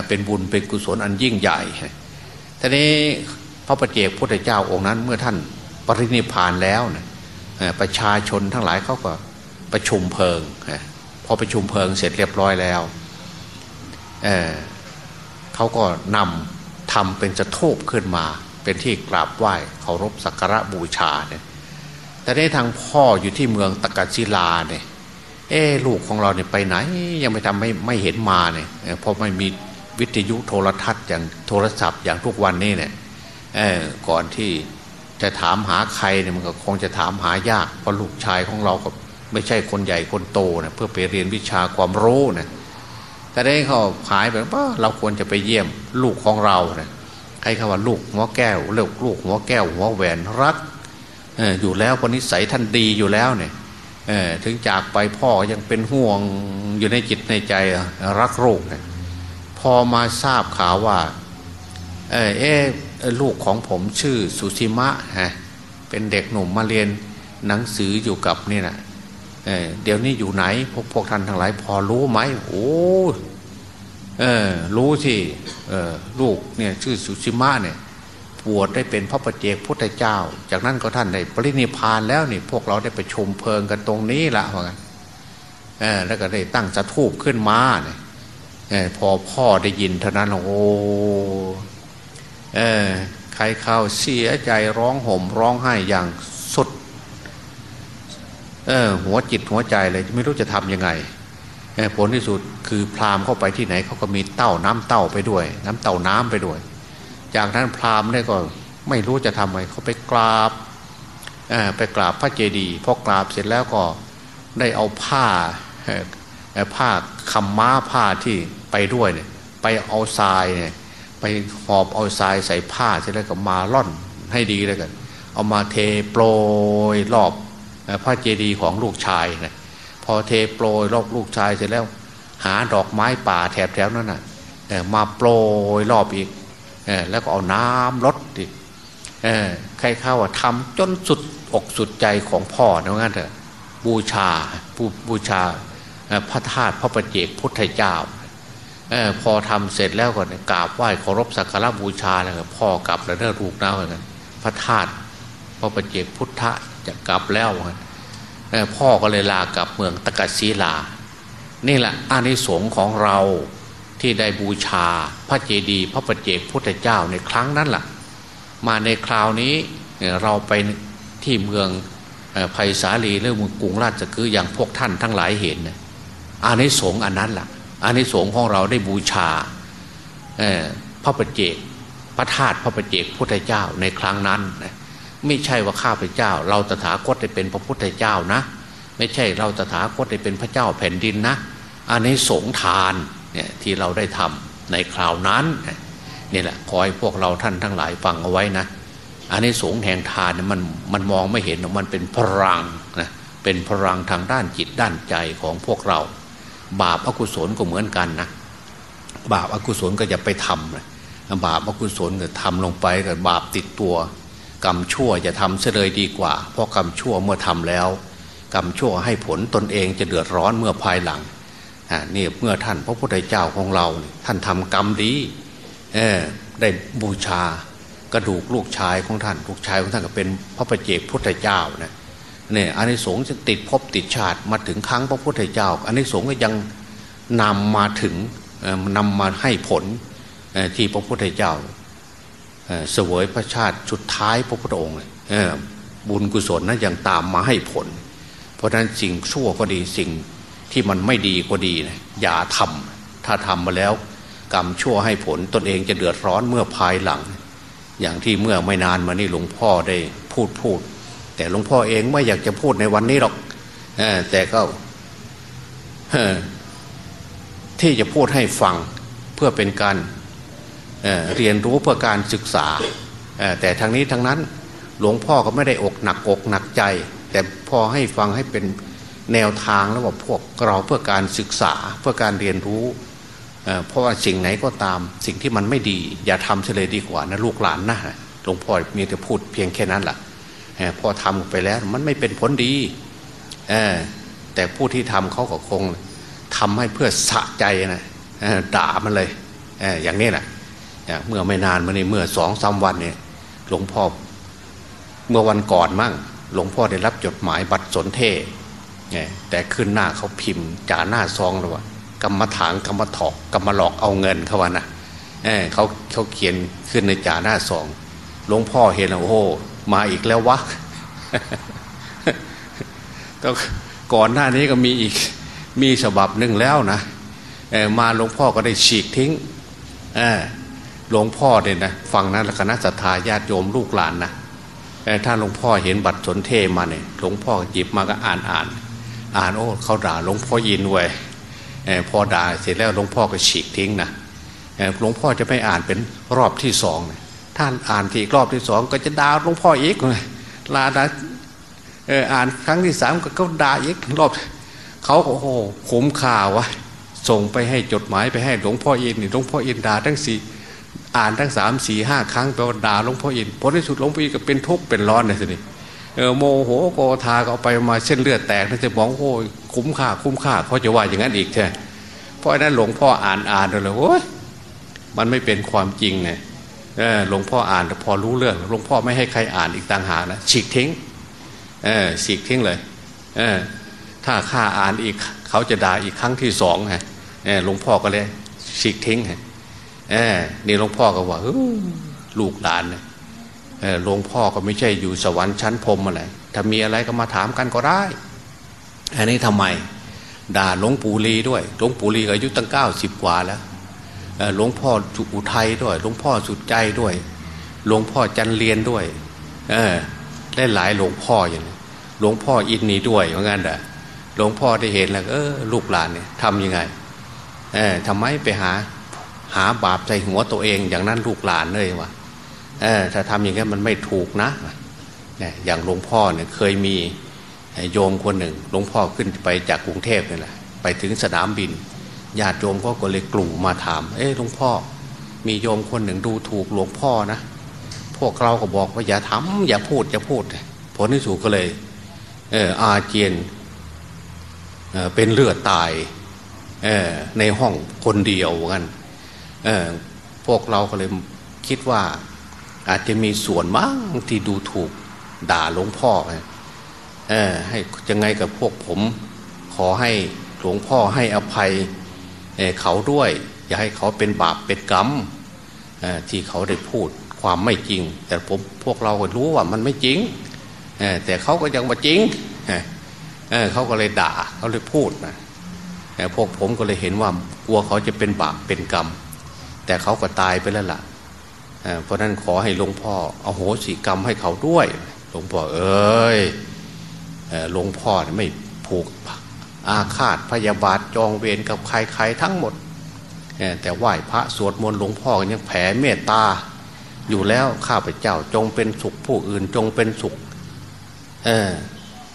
เป็นบุญเป็นกุศลอันยิ่งใหญ่ทีนี้พระประเจกพุทธเจ้าองค์นั้นเมื่อท่านปรินิพานแล้วนะประชาชนทั้งหลายเขาก็ประชุมเพลิงพอประชุมเพลิงเสร็จเรียบร้อยแล้วเเขาก็นำทำเป็นจะทูบขึ้นมา เป็นที่กราบไหว้เคารพสักการะบูชาเนี่ยแต่ได้ทางพ่ออยู่ที่เมืองตะกัศิลาเนี่ย เอ้ลูกของเราเนี่ยไปไหน ยังไม่ทำไม่ไม่เห็นมาเนี่ยเพราะไม่มีวิทยุโทรทัศน์อย่างโทรศัพท์อย่างทุกวันนี้เนี่ยก่อนที่จะถามหาใครเนี่ยมันก็คงจะถามหายากเพราะลูกชายของเราก็ไม่ใช่คนใหญ่คนโตนะเพื่อไปเรียนวิชาความรู้นะแต่ได้เขาหายไปว่าเราควรจะไปเยี่ยมลูกของเราเนะใครคำว่าลูกหัวแก้วเรียกลูกหัวแก้วหัวแหวนรักอยู่แล้วคนนิสัยท่านดีอยู่แล้วเนี่ย ถึงจากไปพ่อยังเป็นห่วงอยู่ในจิตในใจรักโรคเนี่ยพอมาทราบข่าวว่า เออลูกของผมชื่อสุชิมะฮะเป็นเด็กหนุ่มมาเรียนหนังสืออยู่กับนี่นะเเดี๋ยวนี้อยู่ไหน พวกพวกท่านทั้งหลาย พอรู้ไหมโอ้เออรู้ที่ลูกเนี่ยชื่อสุชิมะเนี่ย ปวดได้เป็นพระประเจกพุทธเจ้า จากนั้นก็ท่านได้ปรินิพานแล้วนี่พวกเราได้ไปชมเพลิงกันตรงนี้ละว่ากันเออแล้วก็ได้ตั้งสถูปขึ้นมาเนี่ยพอพ่อได้ยินเท่านั้นโอ้เออใครเข้าเสียใจร้องห่มร้องไห้อย่างสุดเออหัวจิตหัวใจเลยไม่รู้จะทำยังไงผลที่สุดคือพราหมณ์เข้าไปที่ไหนเขาก็มีเต้าน้ำเต้าไปด้วย น้ำเต้าน้ำไปด้วย จากนั้นพราหมณ์ได้ก็ไม่รู้จะทำไงเขาไปกราบไปกราบพระเจดีย์พอกราบเสร็จแล้วก็ได้เอาผ้าผ้าคำม้าผ้าที่ไปด้วยเนี่ยไปเอาทรายเนี่ยไปหอบเอาทรายใส่ผ้าเสร็จแล้วก็มาล่อนให้ดีเลยกันเอามาเทโปรยรอบพระเจดีย์ของลูกชายนะพอเทโปรยรอบลูกชายเสร็จแล้ว หาดอกไม้ป่าแถบแถวนั้นนะ่ะมาโปรยรอบอีก แล้วก็เอาน้ำลดอีกใครเข้าว่าทำจนสุดอกสุดใจของพ่อนะงั้นเถอะบูชาบูชาพระธาตุพระประเจกพุทธเจ้าอพอทำเสร็จแล้วก่อนกราบไหว้เคารพสักการะบูชาแล้วพ่อกลับแล้วเด้อลูกนะเหมือนกันพระธาตุพระประเจกพุทธะจะกลับแล้วพ่อก็เลยลากลับเมืองตะกัศีลา นี่แหละอานิสงส์ของเรา ที่ได้บูชาพระเจดีย์พระประเจกพุทธเจ้าในครั้งนั้นแหละมาในคราวนี้เราไปที่เมืองไผ่สาลีหรือเมืองกรุงราชคืออย่างพวกท่านทั้งหลายเห็นอานิสงส์อันนั้นแหละอานิสงส์ของเราได้บูชาพระประเจกพระธาตุพระประเจกพุทธเจ้าในครั้งนั้นไม่ใช่ว่าข้าพเจ้า เราตถาคตได้เป็นพระพุทธเจ้านะ ไม่ใช่เราตถาคตได้เป็นพระเจ้าแผ่นดินนะอันนี้สงทาน เนี่ยที่เราได้ทำในคราวนั้นนี่แหละขอให้พวกเราท่านทั้งหลายฟังเอาไว้นะอันนี้สงแห่งทานเนี่ยมันมันมองไม่เห็นมันเป็นพลังนะเป็นพลังทางด้านจิตด้านใจของพวกเรา บาปอกุศลก็เหมือนกันนะบาปอกุศลก็อย่าไปทำนะบาปอกุศลก็ทำลงไปกับบาปติดตัว กรรมชั่วจะทำเสเลยดีกว่า เพราะกรรมชั่วเมื่อทำแล้ว กรรมชั่วให้ผลตนเองจะเดือดร้อนเมื่อภายหลัง นี่เมื่อท่านพระพุทธเจ้าของเรา ท่านทำกรรมดีได้บูชากระดูกลูกชายของท่าน ลูกชายของท่านก็เป็นพระประเจกพุทธเจ้าเนี่ยเนี่ยอันนี้สงจะติดพบติดชาติมาถึงครั้งพระพุทธเจ้าอันนี้สงก็ยังนำมาถึงนำมาให้ผลที่พระพุทธเจ้าเสวยพระชาติชุดท้ายพระพุทธองค์บุญกุศลนั้นยังตามมาให้ผล เพราะนั้นสิ่งชั่วก็ดีสิ่ง ที่มันไม่ดีก็ดีนะอย่าทำถ้าทำมาแล้ว กรรมชั่วให้ผลตนเองจะเดือดร้อนเมื่อภายหลัง อย่างที่เมื่อไม่นานมานี่หลวงพ่อได้พูดพูด แต่หลวงพ่อเองไม่อยากจะพูดในวันนี้หรอกแต่ก็ที่จะพูดให้ฟังเพื่อเป็นการเเรียนรู้เพื่อการศึกษา แต่ทางนี้ทางนั้นหลวงพ่อก็ไม่ได้อกหนักอกหนักใจ แต่พอให้ฟังให้เป็น แนวทางแล้วว่าพวกเราเพื่อการศึกษาเพื่อการเรียนรู้ เพราะว่าสิ่งไหนก็ตามสิ่งที่มันไม่ดี อย่าทำเลยดีกว่านะลูกหลานนะหลวงพ่อมีแต่พูดเพียงแค่นั้นแหละพอทำไปแล้วมันไม่เป็นผลดีแต่ผู้ที่ทำเขาก็คงทำให้เพื่อสะใจนะด่ามันเลยอย่างนี้แหละเมื่อไม่นานมานี่เมื่อสองสาวันเนี่ยหลวงพ่อเมื่อวันก่อนมั่ง หลวงพ่อได้รับจดหมายบัตรสนเทศ แต่ขึ้นหน้าเขาพิมพ์จ่าหน้าซองเลยว่ากรรมฐานกรรมถอกกรรมหลอกเอาเงินเขาว่านะเเขาเขาเขียนขึ้นในจ่าหน้าซองหลวงพ่อเห็นแล้วโอ้โหมาอีกแล้ววะก็ก่อนหน้านี้ก็มีอีกมีฉบับหนึ่งแล้วนะมาหลวงพ่อก็ได้ฉีกทิ้งหลวงพ่อเนี่ยนะฟังนะคณะสัตยาญาติโยมลูกหลานนะถ้าหลวงพ่อเห็นบัตรสนเทมาเนี่ยหลวงพ่อหยิบมาก็อ่านอ่าน อ่านโอ้เขาด่าหลวงพ่อยินไว้พอด่าเสร็จแล้วหลวงพ่อก็ฉีกทิ้งนะหลวงพ่อจะไม่อ่านเป็นรอบที่สองท่านอ่านทีรอบที่สองก็จะด่าหลวงพ่ออีกเลยลาดาอ่านครั้งที่สามก็ด่าอีกรอบเขาโอ้โหขมข่าววะส่งไปให้จดหมายไปให้หลวงพ่ออินหลวงพ่ออินด่าทั้งสี่อ่านทั้งสามสี่ห้าครั้งไปด่าหลวงพ่ออินผลที่สุดหลวงพ่ออินก็เป็นทุกข์เป็นร้อนเลยสิเออ โมโหโกธาก็ไปมาเส้นเลือดแตกน่าจะมองโอ้ยคุ้มค่า คุ้มค่าเขาจะว่าอย่างนั้นอีกใช่เพราะนั้นหลวงพ่ออ่านอ่านเลยโอ้ยมันไม่เป็นความจริงไงหลวงพ่ออ่านแต่พอรู้เรื่องหลวงพ่อไม่ให้ใครอ่านอีกต่างหากนะฉีกทิ้งเออฉีกทิ้งเลยเออถ้าข้าอ่านอีกเขาจะด่าอีกครั้งที่สองไงหลวงพ่อก็เลยฉีกทิ้งเออนี่หลวงพ่อก็ว่าลูกหลานเนี่ย หลวงพ่อก็ไม่ใช่อยู่สวรรค์ชั้นพรมอะไรถ้ามีอะไรก็มาถามกันก็ได้ อันนี้ทำไม ด่าหลวงปู่ลีด้วย หลวงปู่ลีอายุตั้งเก้าสิบกว่าแล้วหลวงพ่อจุอุทัยด้วย หลวงพ่อสุดใจด้วย หลวงพ่อจันเรียนด้วย เออได้หลายหลวงพ่ออย่างนี้หลวงพ่ออินนี้ด้วยเหมือนกันเด้อหลวงพ่อได้เห็นแล้วเออลูกหลานเนี่ยทำยังไง เออทำไมไปหา หาบาปใจหัวตัวเองอย่างนั้นลูกหลานเลยวะ เออถ้าทำอย่างนี้มันไม่ถูกนะเนี่ยอย่างหลวงพ่อเนี่ยเคยมีโยมคนหนึ่งหลวงพ่อขึ้นไปจากกรุงเทพนี่แหละไปถึงสนามบินญาติโยมก็เลยกลุ่มมาถาม เอ้หลวงพ่อ มีโยมคนหนึ่งดูถูกหลวงพ่อนะ พวกเราก็บอกว่าอย่าทำอย่าพูดอย่าพูด ผลที่สุดก็เลย เอออาเจียนเเป็นเลือดตายเออในห้องคนเดียวกันเออพวกเราก็เลยคิดว่า อาจจะมีส่วนมั้งที่ดูถูกด่าหลวงพ่อเออให้ยังไงกับพวกผม ขอให้หลวงพ่อให้อภัยเขาด้วย อย่าให้เขาเป็นบาปเป็นกรรมที่เขาได้พูดความไม่จริง แต่ผมพวกเราก็รู้ว่ามันไม่จริงแต่เขาก็ยังมาจริงเขาก็เลยด่าเขาเลยพูดนะพวกผมก็เลยเห็นว่ากลัวเขาจะเป็นบาปเป็นกรรม แต่เขาก็ตายไปแล้วล่ะ เพราะนั้นขอให้หลวงพ่อเอาโหสิกรรมให้เขาด้วย หลวงพ่อเอ้ยหลวงพ่อไม่ผูกอาฆาตพยาบาทจองเวรกับใครๆทั้งหมด แต่ไหว้พระสวดมนต์หลวงพ่อยังแผ่เมตตา อยู่แล้วข้าพเจ้าจงเป็นสุขผู้อื่นจงเป็นสุข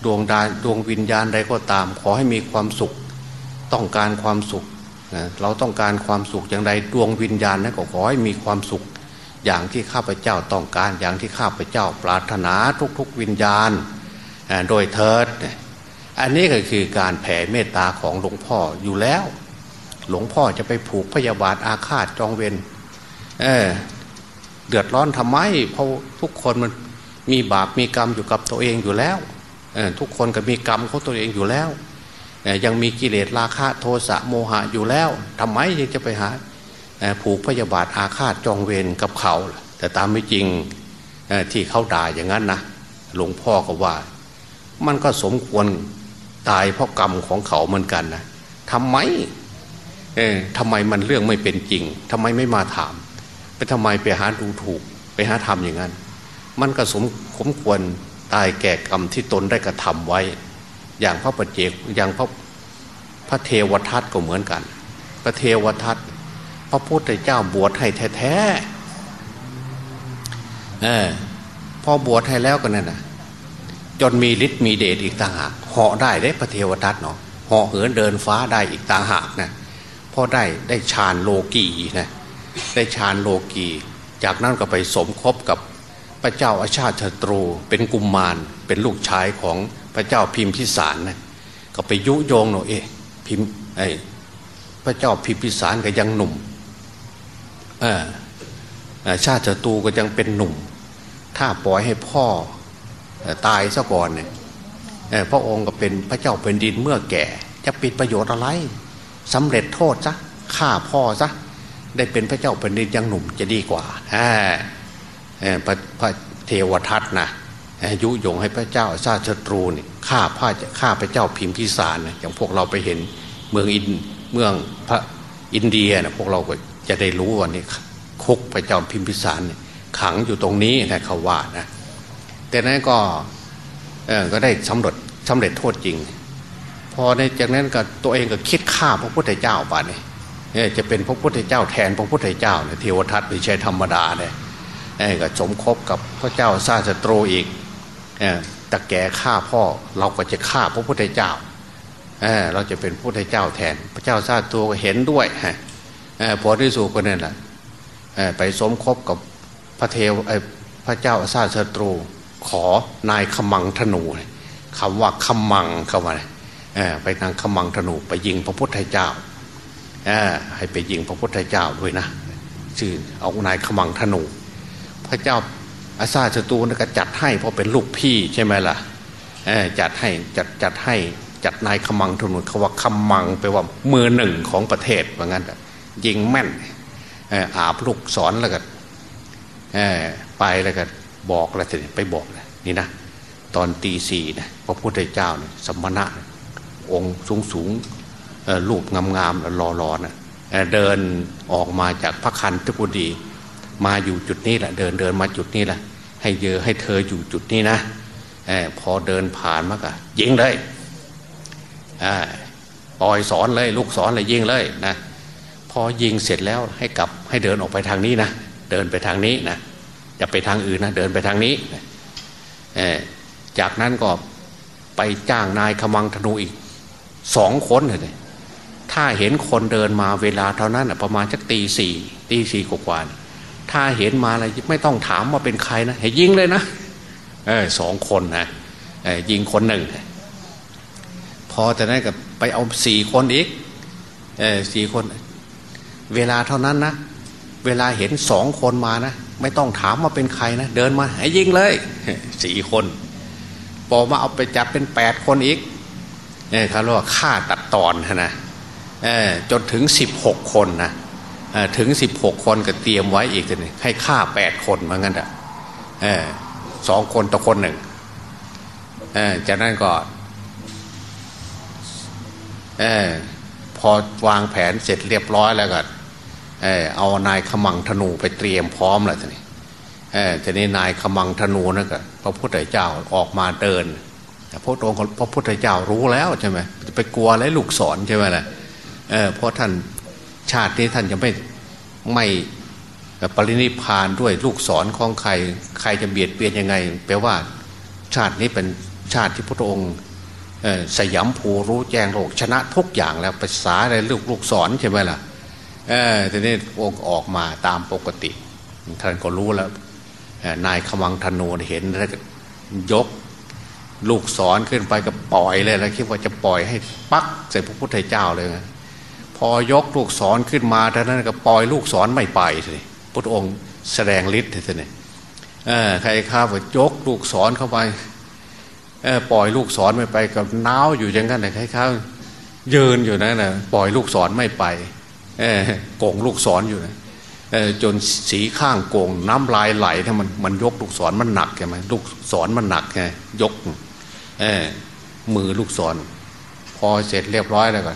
ดวงดาดวงวิญญาณใดก็ตาม ขอให้มีความสุข ต้องการความสุข เราต้องการความสุขอย่างใดดวงวิญญาณนั้นก็ขอให้มีความสุข อย่างที่ข้าพเจ้าต้องการอย่างที่ข้าพเจ้าปรารถนาทุกๆวิญญาณโดยเถิด อันนี้ก็คือการแผ่เมตตาของหลวงพ่ออยู่แล้ว หลวงพ่อจะไปผูกพยาบาทอาฆาตจองเวรเเดือดร้อนทำไม เพราะทุกคนมันมีบาปมีกรรมอยู่กับตัวเองอยู่แล้วทุกคนก็มีกรรมของตัวเองอยู่แล้วยังมีกิเลสราคะโทสะโมหะอยู่แล้วทำไมยังจะไปหา ผูกพยาบาทอาฆาตจองเวรกับเขา แต่ตามไม่จริงที่เขาด่าอย่างนั้นนะหลวงพ่อก็ว่า มันก็สมควรตายเพราะกรรมของเขาเหมือนกันนะทำไมเออทำไมมันเรื่องไม่เป็นจริงทำไมไม่มาถาม ไปทำไมไปหาดูถูก ไปหาทำอย่างนั้น มันก็สมสมควรตายแก่กรรมที่ตนได้กระทำไว้ อย่างพระปเจกอย่างพระพระเทวทัตก็เหมือนกัน พระเทวทัต พระพุทธเจ้าบวชให้แท้ๆเออพอบวชให้แล้วกันนั่นนะจนมีฤทธิ์มีเดชอีกต่างหากเหาะได้ได้พระเทวทัตเนาะเหาะเหินเดินฟ้าได้อีกต่างหากนะพอได้ได้ฌานโลกีนะได้ฌานโลกี จากนั้นก็ไปสมคบกับพระเจ้าอาชาติตรู เป็นกุมมารเป็นลูกชายของพระเจ้าพิมพิสารนะก็ไปยุโยงเนาะเอ๊ะพิมไอพระเจ้าพิมพิสารก็ยังหนุ่ม ชาติศัตรูก็ยังเป็นหนุ่ม ถ้าปล่อยให้พ่อตายซะก่อนเนี่ยพระองค์ก็เป็นพระเจ้าเป็นดินเมื่อแก่ จะปิดประโยชน์อะไรสำเร็จโทษซะฆ่าพ่อซะได้เป็นพระเจ้าเป็นดินยังหนุ่มจะดีกว่าพระพระเทวทัตนะยุยงให้พระเจ้าชาติศัตรูนี่ยฆ่าพระฆ่าพระเจ้าพิมพิสารนะอย่างพวกเราไปเห็นเมืองอินเมืองพระอินเดียนะพวกเราก็ จะได้รู้ว่านี่คุกพระจ้าพิมพิสารขังอยู่ตรงนี้นะเขาว่านะแต่นั้นก็ก็ได้สำเร็จสำเร็จโทษจริง พอในจากนั้นก็ตัวเองก็คิดฆ่าพระพุทธเจ้าป่ะเนี่ยจะเป็นพระพุทธเจ้าแทนพระพุทธเจ้าเนี่ยเทวทัตไม่ใช่ธรรมดาเนี่ยก็สมคบกับพระเจ้าซาสตรูอีกตะแก่ฆ่าพ่อเราก็จะฆ่าพระพุทธเจ้าเราจะเป็นพระพุทธเจ้าแทน พระเจ้าซาตรูก็เห็นด้วย พอที่สุดก็นั่นแหละไปสมคบกับพระเทวพระเจ้าอาซาสตรู ขอนายขมังธนูคำว่าขมังเข้ามาไปนางขมังธนูไปยิงพระพุทธเจ้าให้ไปยิงพระพุทธเจ้าด้วยนะชื่อเอานายขมังธนู พระเจ้าอาซาสตรูนก็จัดให้เพราะเป็นลูกพี่ใช่ไหมล่ะจัดให้จัดจัดให้จัดนายขมังธนูเขาว่าขมังไปว่ามือหนึ่งของประเทศว่างั้น ยิงแม่นอาบลูกศรแล้วก็ไปแล้วก็บอกแล้วทีไปบอกเลยนี่นะตอนตีสี่นะพระพุทธเจ้าเนี่ยสมณะ องค์สูงสูงรูปงามๆรอรอนะเดินออกมาจากพระคันทุกุดีมาอยู่จุดนี้แหละ เดินเดินมาจุดนี้แหละ ให้เยอให้เธออยู่จุดนี้นะอพอเดินผ่านมากะยิงเลยปล่อยสอนเลย ลูกสอนเลยยิงเลยนะ พอยิงเสร็จแล้วให้กลับให้เดินออกไปทางนี้นะเดินไปทางนี้นะจะไปทางอื่นนะเดินไปทางนี้จากนั้นก็ไปจ้างนายขมังธนูอีกสองคนเลยถ้าเห็นคนเดินมาเวลาเท่านั้นประมาณสักตีสี่ตีสี่กว่าถ้าเห็นมาอะไรไม่ต้องถามว่าเป็นใครนะให้ยิงเลยนะเออสองคนนะยิงคนหนึ่ง พอแต่นั้นกับไปเอาสี่คนอีกเออสี่คน เวลาเท่านั้นนะ เวลาเห็นสองคนมานะ ไม่ต้องถามว่าเป็นใครนะ เดินมาให้ยิงเลยสี่คนพอมาเอาไปจับเป็นแปดคนอีกเนี่ยเขาเรียกว่าฆ่าตัดตอนนะจนถึงสิบหกคนนะถึงสิบหกคนก็เตรียมไว้อีกทีนึงให้ฆ่าแปดคนเหมือนกันอะสองคนต่อคนหนึ่งจากนั้นก็ พอวางแผนเสร็จเรียบร้อยแล้วก็เออเอานายขมังธนูไปเตรียมพร้อมแล้วทีนี้เออทีนี้นายขมังธนูนั่นก็พระพุทธเจ้าออกมาเดินพระองค์พระพุทธเจ้ารู้แล้วใช่ไหมจะไปกลัวอะไรลูกศรใช่ไหมล่ะเพราะท่านชาตินี้ท่านจะไม่ไม่ปรินิพานด้วยลูกศรของใคร ใครจะเบียดเบียนยังไงแปลว่าชาตินี้เป็นชาติที่พระองค์ สยามภูรู้แจ้งโลกชนะทุกอย่างแล้วภาษาอะไรลูกลูกศรใช่ไหมล่ะเออทีนี้องค์ออกมาตามปกติ ท่านก็รู้แล้วนายขมังธนูเห็นแล้วยกลูกศรขึ้นไปก็ปล่อยเลยแล้วคิดว่าจะปล่อยให้ปักใส่พระพุทธเจ้าเลยนะพอยกลูกศรขึ้นมาท่านั้นก็ปล่อยลูกศรไม่ไปเลยพระองค์แสดงฤทธิ์ท่านนี่ใครข้าว่ายกลูกศรเข้าไป ปล่อยลูกศรไม่ไปกับน้าวอยู่อย่างนั้นเลยใครข้ายืนอยู่นั่นนะปล่อยลูกศรไม่ไปโกงลูกศรอยู่นะจนสีข้างโกงน้ำลายไหลถ้ามันมันยกลูกศรมันหนักใช่ไหมลูกศรมันหนักไงยกมือลูกศร พอเสร็จเรียบร้อยแล้วก็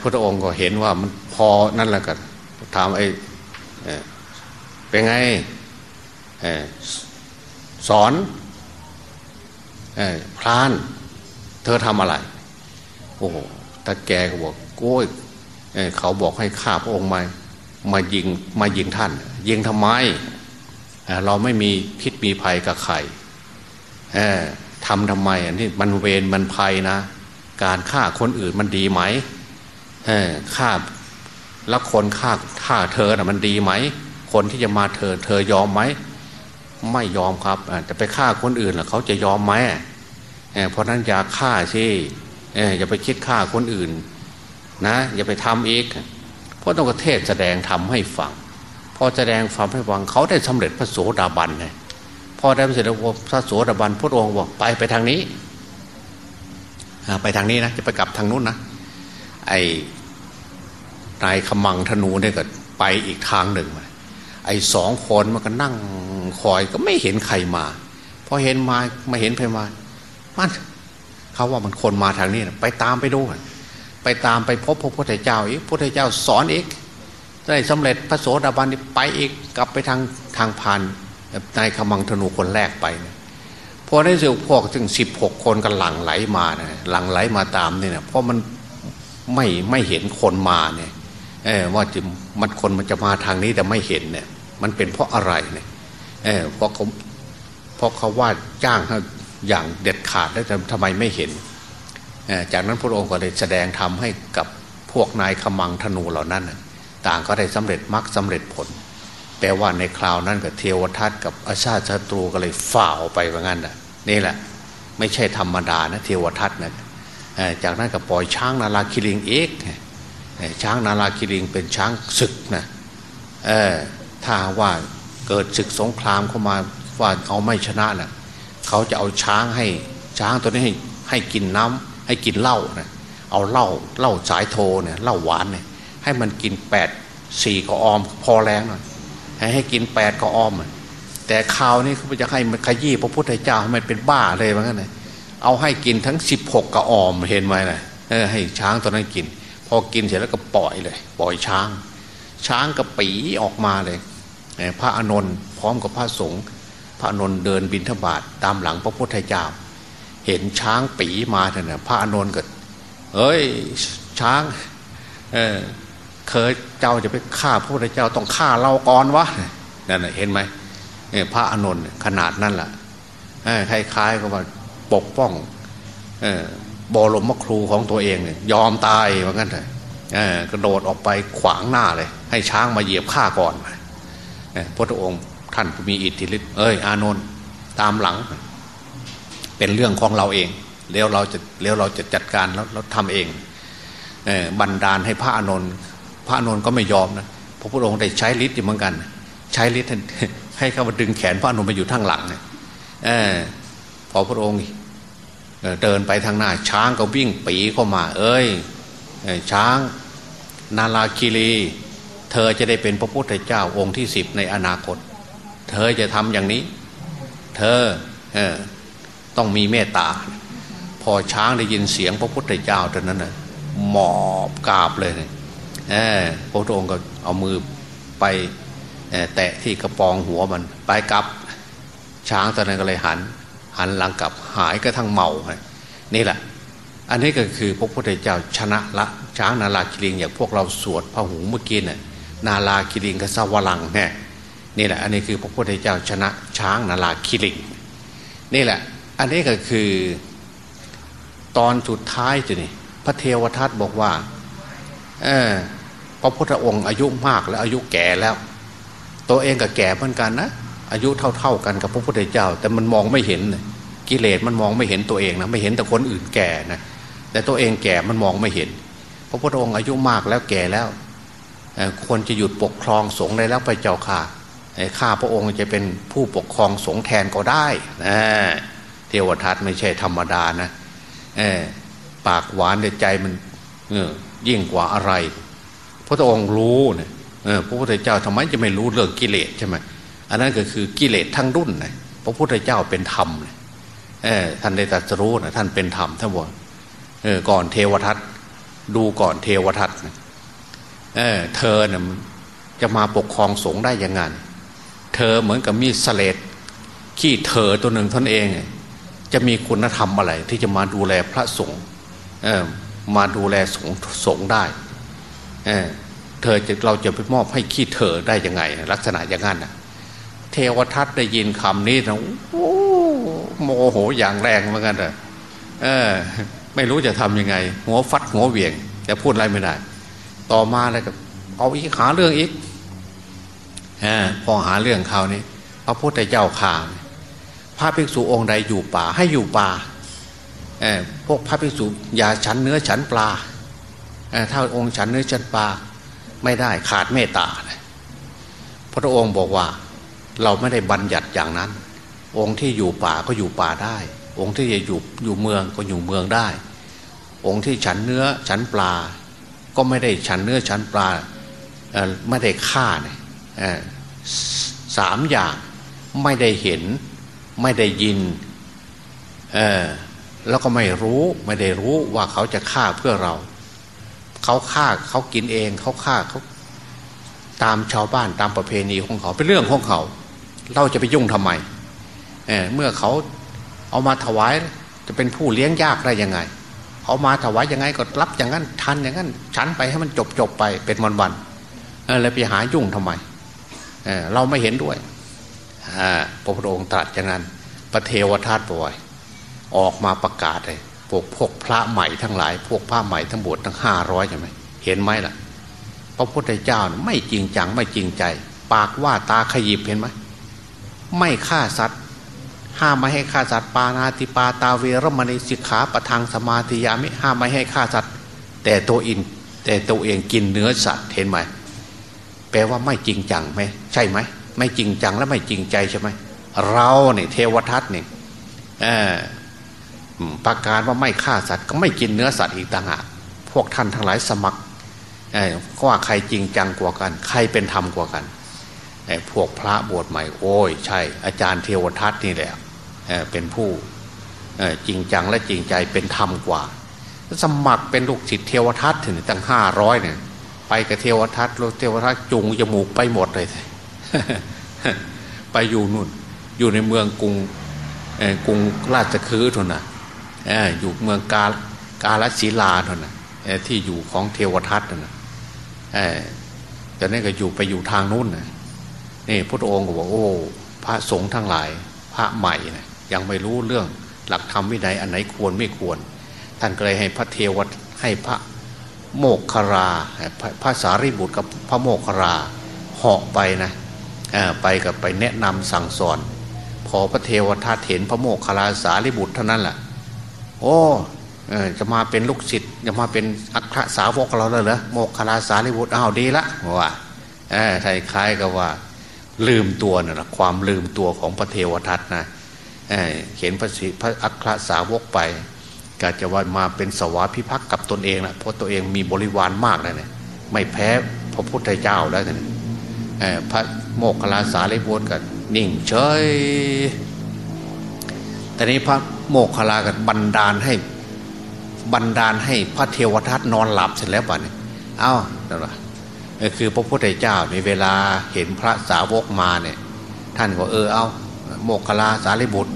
พระองค์ก็เห็นว่ามันพอนั่นแหละกันถามไอ้เป็นไง สอนพราน เธอทำอะไร โอ้ตาแกก็บอกโก้ยเขาบอกให้ข้าพระองค์มามายิงมายิงท่าน ยิงทำไม เราไม่มีพิษมีภัยกับใครทำทำไมอันนี้มันเวรมันภัยนะ การฆ่าคนอื่นมันดีไหมฆ่าแล้วคนฆ่าฆ่าเธอนะ่ะมันดีไหม คนที่จะมาเธอ เธอยอมไหม ไม่ยอมครับจะไปฆ่าคนอื่นล่ะเขาจะยอมไหมเพราะนั้นอย่าฆ่าสิอย่าไปคิดฆ่าคนอื่นนะอย่าไปทำอีก เพราะต้องกระเทศแสดงทำให้ฟังพอแสดงฟังให้ฟังเขาได้สำเร็จพระโสดาบันเลยพอได้สำเร็จพระโสดาบันพระองค์บอกไปไปทางนี้ไปทางนี้นะจะไปกลับทางนู้นนะไอ้นายขมังธนูเนี่ยก็ไปอีกทางหนึ่งมา ไอ้สองคนมันก็นั่งคอยก็ไม่เห็นใครมาพอเห็นมาไม่เห็นใครมามันเขาว่ามันคนมาทางนี้นะไปตามไปดูไปตามไปพบพระพุทธเจ้าอีกพระพุทธเจ้าสอนอีกได้สำเร็จพระโสดาบันไปอีกกลับไปทางทางพานนายขมังธนูคนแรกไปนะพอได้เจอพวกถึงสิบหกคนกันหลังไหลมานะหลังไหลมาตามเนี่นะเพราะมันไม่ไม่เห็นคนมาเนี่ยเออว่าจะมันคนมันจะมาทางนี้แต่ไม่เห็นเนี่ย มันเป็นเพราะอะไรเนี่ยเออเพราะเขาเพราะเขาว่าจ้างอย่างเด็ดขาดแล้วทำไมไม่เห็น จากนั้นพระองค์ก็ได้แสดงทำให้กับพวกนายขมังธนูเหล่านั้น ต่างก็ได้สำเร็จมรรคสาเร็จผลแปลว่าในคราวนั้นกับเทวทัตกับอาชาติศัตรูก็เลยฝ่าออกไปว่างั้นนี่แหละ ไม่ใช่ธรรมดานะเทวทัตนะจากนั้นก็ปล่อยช้างนาราคิริงเอกช้างนาราคิริงเป็นช้างศึกนะ ถ้าว่าเกิดศึกสงครามเข้ามาว่าเอาไม่ชนะนะ่ะเขาจะเอาช้างให้ช้างตัวนี้ให้ให้กินน้ำให้กินเหล้านะเอาเหล้าเหล้าสายโทเนี่ยเหล้าหวานเนี่ยให้มันกินแปดสี่กออม พอแรงหน่อยให้ให้กินแปดกออมแต่ข่าวนี้เขาจะให้มันขยี้พระพุทธเจ้าให้มันเป็นบ้าเลยเหมือนกันเลยเอาให้กินทั้งสิบหกกระออมเห็นไหมนะเออให้ช้างตัวนั้นกิน พอกินเสร็จแล้วก็ปล่อยเลย ปล่อยช้าง ช้างกระปีออกมาเลย พระอนนท์พร้อมกับพระสงฆ์พระอนนท์เดินบินทบาทตามหลังพระพุทธเจ้า เห็นช้างปีมาเนี่ยพระอนนท์ก็เอ้ยช้างเออเคยเจ้าจะไปฆ่าพระพุทธเจ้าต้องฆ่าเราก่อนวะนั่นเห็นไหมพระอนนท์ขนาดนั้นแหละคล้ายๆกับว่าปกป้องบรมครูของตัวเองเนี่ยยอมตายเหมือนกันเลยกระโดดออกไปขวางหน้าเลย ให้ช้างมาเหยียบข้าก่อน พระองค์ท่านมีอิทธิฤทธิ์เอ้ยอานนท์ตามหลัง เป็นเรื่องของเราเองแล้วเราจะแล้วเราจะจัดการแล้วเราทำเองบันดาลให้พระอานนท์พระอานนท์ก็ไม่ยอมนะพระพุทธองค์ได้ใช้ฤทธิ์เหมือนกัน ใช้ฤทธิ์ให้เขามาดึงแขนพระอานนท์มาอยู่ทางหลังเนี่ยพอพระองค์เดินไปทางหน้า ช้างก็วิ่งปีเข้ามา เอ้ยช้าง นาลาคิรี เธอจะได้เป็นพระพุทธเจ้าองค์ที่สิบในอนาคต เธอจะทำอย่างนี้ เธอเออต้องมีเมตตา พอช้างได้ยินเสียงพระพุทธเจ้าตอนนั้นน่ะหมอบกราบเลยเนี่ยพระองค์ก็เอามือไปแตะที่กระปองหัวมัน ไปกลับ ช้างตอนนั้นก็เลยหัน หันหลังกลับหายก็ทั้งเมานี่แหละ อันนี้ก็คือพระพุทธเจ้าชนะละช้างนาลาคิริงอย่างพวกเราสวดพระหูเมื่อกี้เนี่ย นาลาคิริงกับสวรังเนี่ยนี่แหละอันนี้คือพระพุทธเจ้าชนะช้างนาลาคิริงนี่แหละ อันนี้ก็คือตอนสุดท้ายจะนี่พระเทวทัตบอกว่าเออพระพุทธองค์อายุมากแล้วอายุแก่แล้ว ตัวเองก็แก่เหมือนกันนะอายุเท่า ๆกันกับพระพุทธเจ้า แต่มันมองไม่เห็นกิเลสมันมองไม่เห็นตัวเองนะไม่เห็นแต่คนอื่นแก่นะแต่ตัวเองแก่มันมองไม่เห็น พระพุทธองค์อายุมากแล้วแก่แล้ว ควรจะหยุดปกครองสงฆ์ได้แล้วไปเจ้าค่ะข้าพระองค์จะเป็นผู้ปกครองสงฆ์แทนก็ได้นะเทวทัตไม่ใช่ธรรมดานะปากหวานแต่ใจมันยิ่งกว่าอะไร พระองค์รู้เนี่ยพระพุทธเจ้าทำไมจะไม่รู้เรื่องกิเลสใช่ไหมอันนั้นก็คือกิเลสทั้งรุ่นนะพระพุทธเจ้าเป็นธรรมท่านได้ตรัสรู้นะท่านเป็นธรรมท่านบอกก่อนเทวทัตดูก่อนเทวทัต เเธอเนี่ยจะมาปกครองสงฆ์ได้ยังไงเธอเหมือนกับมีสเลดขี้เธอตัวหนึ่งท่านเอง จะมีคุณธรรมอะไร ที่จะมาดูแลพระสงฆ์มาดูแลสงฆ์สงฆ์ได้เเธอจะเราจะไปมอบให้ขี้เธอได้ยังไง ลักษณะอย่างนั้นนะเทวทัตได้ยินคำนี้นะโอ้โมโหอย่างแรงเหมือนกันเลยเออ ไม่รู้จะทํำยังไง หัวฟัดหัวเวียง แต่พูดอะไรไม่ได้ ต่อมาแล้วก็เอาอีกหาเรื่องอีกอพอหาเรื่องเขานี่พระพุทธเจ้าข่าพระภิกษุองค์ใดอยู่ป่าให้อยู่ป่าพวกพระภิกษุอย่าฉันเนื้อฉันปลาถ้าองค์ฉันเนื้อฉันปลาไม่ได้ขาดเมตตาพระองค์บอกว่าเราไม่ได้บัญญัติอย่างนั้น องค์ที่อยู่ป่าก็อยู่ป่าได้ องค์ที่จะอยู่อยู่เมืองก็อยู่เมืองได้ องค์ที่ฉันเนื้อฉันปลา ก็ไม่ได้ฉันเนื้อฉันปลาไม่ได้ฆ่าเนี่ยสามอย่างไม่ได้เห็น ไม่ได้ยินแล้วก็ไม่รู้ไม่ได้รู้ว่าเขาจะฆ่าเพื่อเรา เขาฆ่าเขากินเองเขาฆ่าเขาตามชาวบ้านตามประเพณีของเขาเป็นเรื่องของเขา เราจะไปยุ่งทำไมเเมื่อเขาเอามาถวายจะเป็นผู้เลี้ยงยากได้ยังไง เอามาถวายยังไงก็รับอย่างนั้นทันอย่างนั้นฉันไปให้มันจบจบไปเป็นวันวันแล้วไปหายุ่งทำไมเเราไม่เห็นด้วยพระพุทธองค์ตรัสอย่างนั้นพระเทวทัตบ่อยออกมาประกาศเลยพวกพวกพระใหม่ทั้งหลาย พวกพระใหม่ทั้งบวชทั้งห้าร้อยใช่ไหมเห็นไหมล่ะ พระพุทธเจ้าไม่จริงจังไม่จริงใจ ปากว่าตาขยิบเห็นไหมไม่ฆ่าสัตว์ ห้ามไม่ให้ฆ่าสัตว์ปานาติปาตาเวรมณีสิกขาประทังสมาธิยามิห้ามไม่ให้ฆ่าสัตว์ แต่ตัวอิน แต่ตัวเองกินเนื้อสัตว์เห็นไหมแปลว่าไม่จริงจังไหมใช่ไหมไม่จริงจังและไม่จริงใจใช่ไหมเราเนี่ยเทวทัตเนี่ยประกาศว่าไม่ฆ่าสัตว์ก็ไม่กินเนื้อสัตว์อีกต่างหากพวกท่านทั้งหลายสมัครว่าใครจริงจังกว่ากัน ใครเป็นธรรมกว่ากันพวกพระบวชใหม่โอ้ยใช่ อาจารย์เทวทัตนี่แหละ เป็นผู้จริงจังและจริงใจเป็นธรรมกว่า สมัครเป็นลูกศิษย์เทวทัตถึงตั้งห้าร้อยเนี่ยไปกับเทวทัตเทวทัตจุงจมูกไปหมดเลยไปอยู่นู่น อยู่ในเมืองกรุงกรุงราชคือทุนนะอยู่เมืองกาลกาลศิลาทุนนะที่อยู่ของเทวทัตนะแต่นี่ก็อยู่ไปอยู่ทางนู้นนะนี่พระองค์ก็บอกโอ้ พระสงฆ์ทั้งหลาย พระใหม่นะ ยังไม่รู้เรื่องหลักธรรมวินัยอันไหนควรไม่ควร ท่านก็เลยให้พระเทวทให้พระโมกขราพระสารีบุตรกับพระโมกขราเหาะไปนะไปกับไปแนะนำสั่งสอน พอพระเทวทัตเห็นพระโมกขราสารีบุตรเท่านั้นแหละโอ้จะมาเป็นลูกศิษย์จะมาเป็นอัครสาวกเราเลยเหรอโมกขลาสารีบุตรอ้าวดีละว่าไทยคล้ายกับว่า ลืมตัวนะความลืมตัวของพระเทวทัตนะ เห็นพระพระอัครสาวกไปก็จะว่ามาเป็นสวาพิพักกับตนเองนะเพราะตัวเองมีบริวารมากเลยเนี่ยไม่แพ้พระพุทธเจ้าแล้วเนี่ยพระโมกขลาสารีบุตรกันนิ่งเฉยแต่นี้พระโมกขลากันบันดาลให้บันดาลให้พระเทวทัตนอนหลับเสร็จแล้วป่ะเนี่ยเอ้านั่นแหละคือพระพุทธเจ้าในเวลาเห็นพระสาวกมาเนี่ย ท่านก็เออเอา โมกขลาสารีบุตร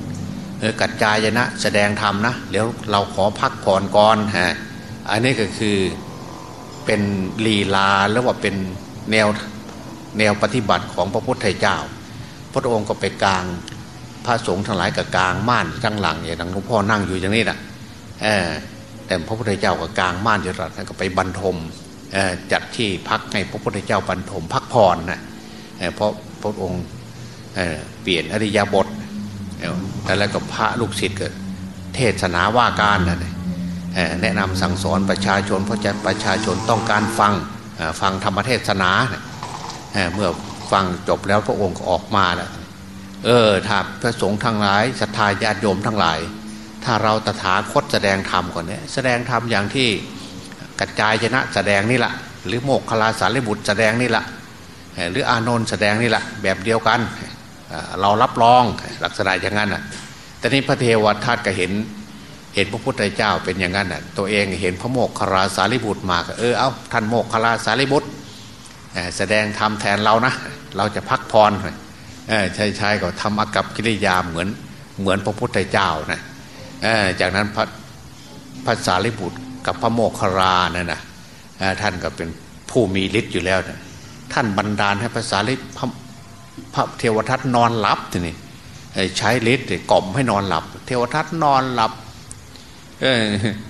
กัจจายนะแสดงธรรมนะเดี๋ยวเราขอพักผ่อนก่อนฮะอันนี้ก็คือเป็นลีลาแล้วว่าเป็นแนวแนวปฏิบัติของพระพุทธเจ้า พระองค์ก็ไปกลางพระสงฆ์ทั้งหลายกับกลางม่านทั้งหลังอย่างหลวงพ่อนั่งอยู่อย่างนี้นะเออแต่พระพุทธเจ้าก็กลางม่านจรัสก็ไปบรรทมจัดที่พักให้พระพุทธเจ้าบรรทมพักผ่อนนะเพราะพระองค์ เปลี่ยนอริยบทแล้วก็พระลูกศิษย์ก็เทศนาว่าการนะแนะนำสั่งสอนประชาชน เพราะจะประชาชนต้องการฟังฟังธรรมเทศนาเมื่อฟังจบแล้วพระองค์ก็ออกมาแล้วเออถ้าพระสงฆ์ทั้งหลายศรัทธาญาติโยมทั้งหลาย ถ้าเราตถาคตแสดงธรรมก่อนเนี่ยแสดงธรรมอย่างที่กระจายชนะแสดงนี่แหละหรือโมกขลาสารีบุตรแสดงนี่แหละหรืออานนท์แสดงนี่แหละแบบเดียวกัน เรารับรองลักษณะอย่างนั้นอะแต่นี้พระเทวทัตก็เห็นเห็นพระพุทธเจ้าเป็นอย่างนั้นอะตัวเองเห็นพระโมกขลาสารีบุตรมาเออเอาท่านโมกขลาสารีบุตรแสดงธรรมแทนเรานะเราจะพักพรใช่ใช่ก็ทำอากับกิริยาเหมือนเหมือนพระพุทธเจ้านะจากนั้นพระพระสารีบุตรกับพระโมคคราเนั่นนะท่านก็เป็นผู้มีฤทธิ์อยู่แล้วนะท่านบันดาลให้ภาษาลิพระ พระเทวทัตนอนหลับทีนี่ใช้ฤทธิ์กล่อมให้นอนหลับ เทวทัตนอนหลับ